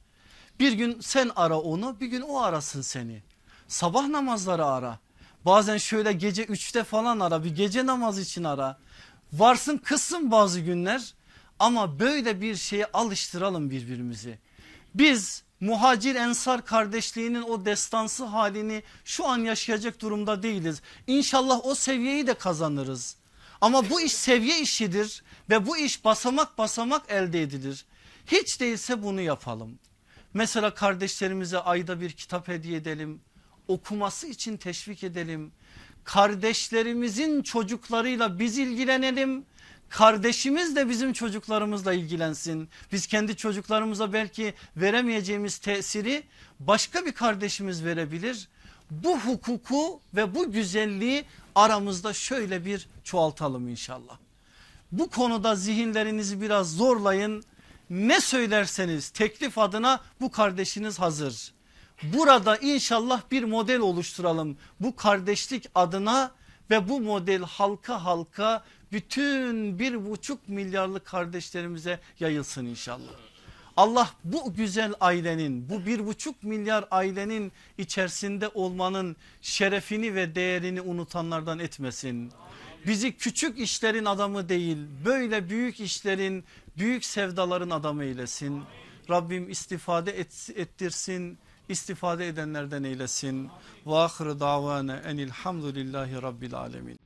Bir gün sen ara onu bir gün o arasın seni. Sabah namazları ara. Bazen şöyle gece üçte falan ara bir gece namaz için ara. Varsın kızsın bazı günler ama böyle bir şeye alıştıralım birbirimizi. Biz muhacir ensar kardeşliğinin o destansı halini şu an yaşayacak durumda değiliz. İnşallah o seviyeyi de kazanırız. Ama bu iş seviye işidir ve bu iş basamak basamak elde edilir. Hiç değilse bunu yapalım. Mesela kardeşlerimize ayda bir kitap hediye edelim. Okuması için teşvik edelim. Kardeşlerimizin çocuklarıyla biz ilgilenelim kardeşimiz de bizim çocuklarımızla ilgilensin. Biz kendi çocuklarımıza belki veremeyeceğimiz tesiri başka bir kardeşimiz verebilir. Bu hukuku ve bu güzelliği aramızda şöyle bir çoğaltalım inşallah. Bu konuda zihinlerinizi biraz zorlayın. Ne söylerseniz teklif adına bu kardeşiniz hazır. Burada inşallah bir model oluşturalım bu kardeşlik adına ve bu model halka halka bütün bir buçuk milyarlık kardeşlerimize yayılsın inşallah. Allah bu güzel ailenin bu bir buçuk milyar ailenin içerisinde olmanın şerefini ve değerini unutanlardan etmesin. Bizi küçük işlerin adamı değil böyle büyük işlerin büyük sevdaların adamı eylesin. Rabbim istifade et, ettirsin istifade edenlerden eylesin. Ve ahire davane enilhamdülillahi rabbil alemin.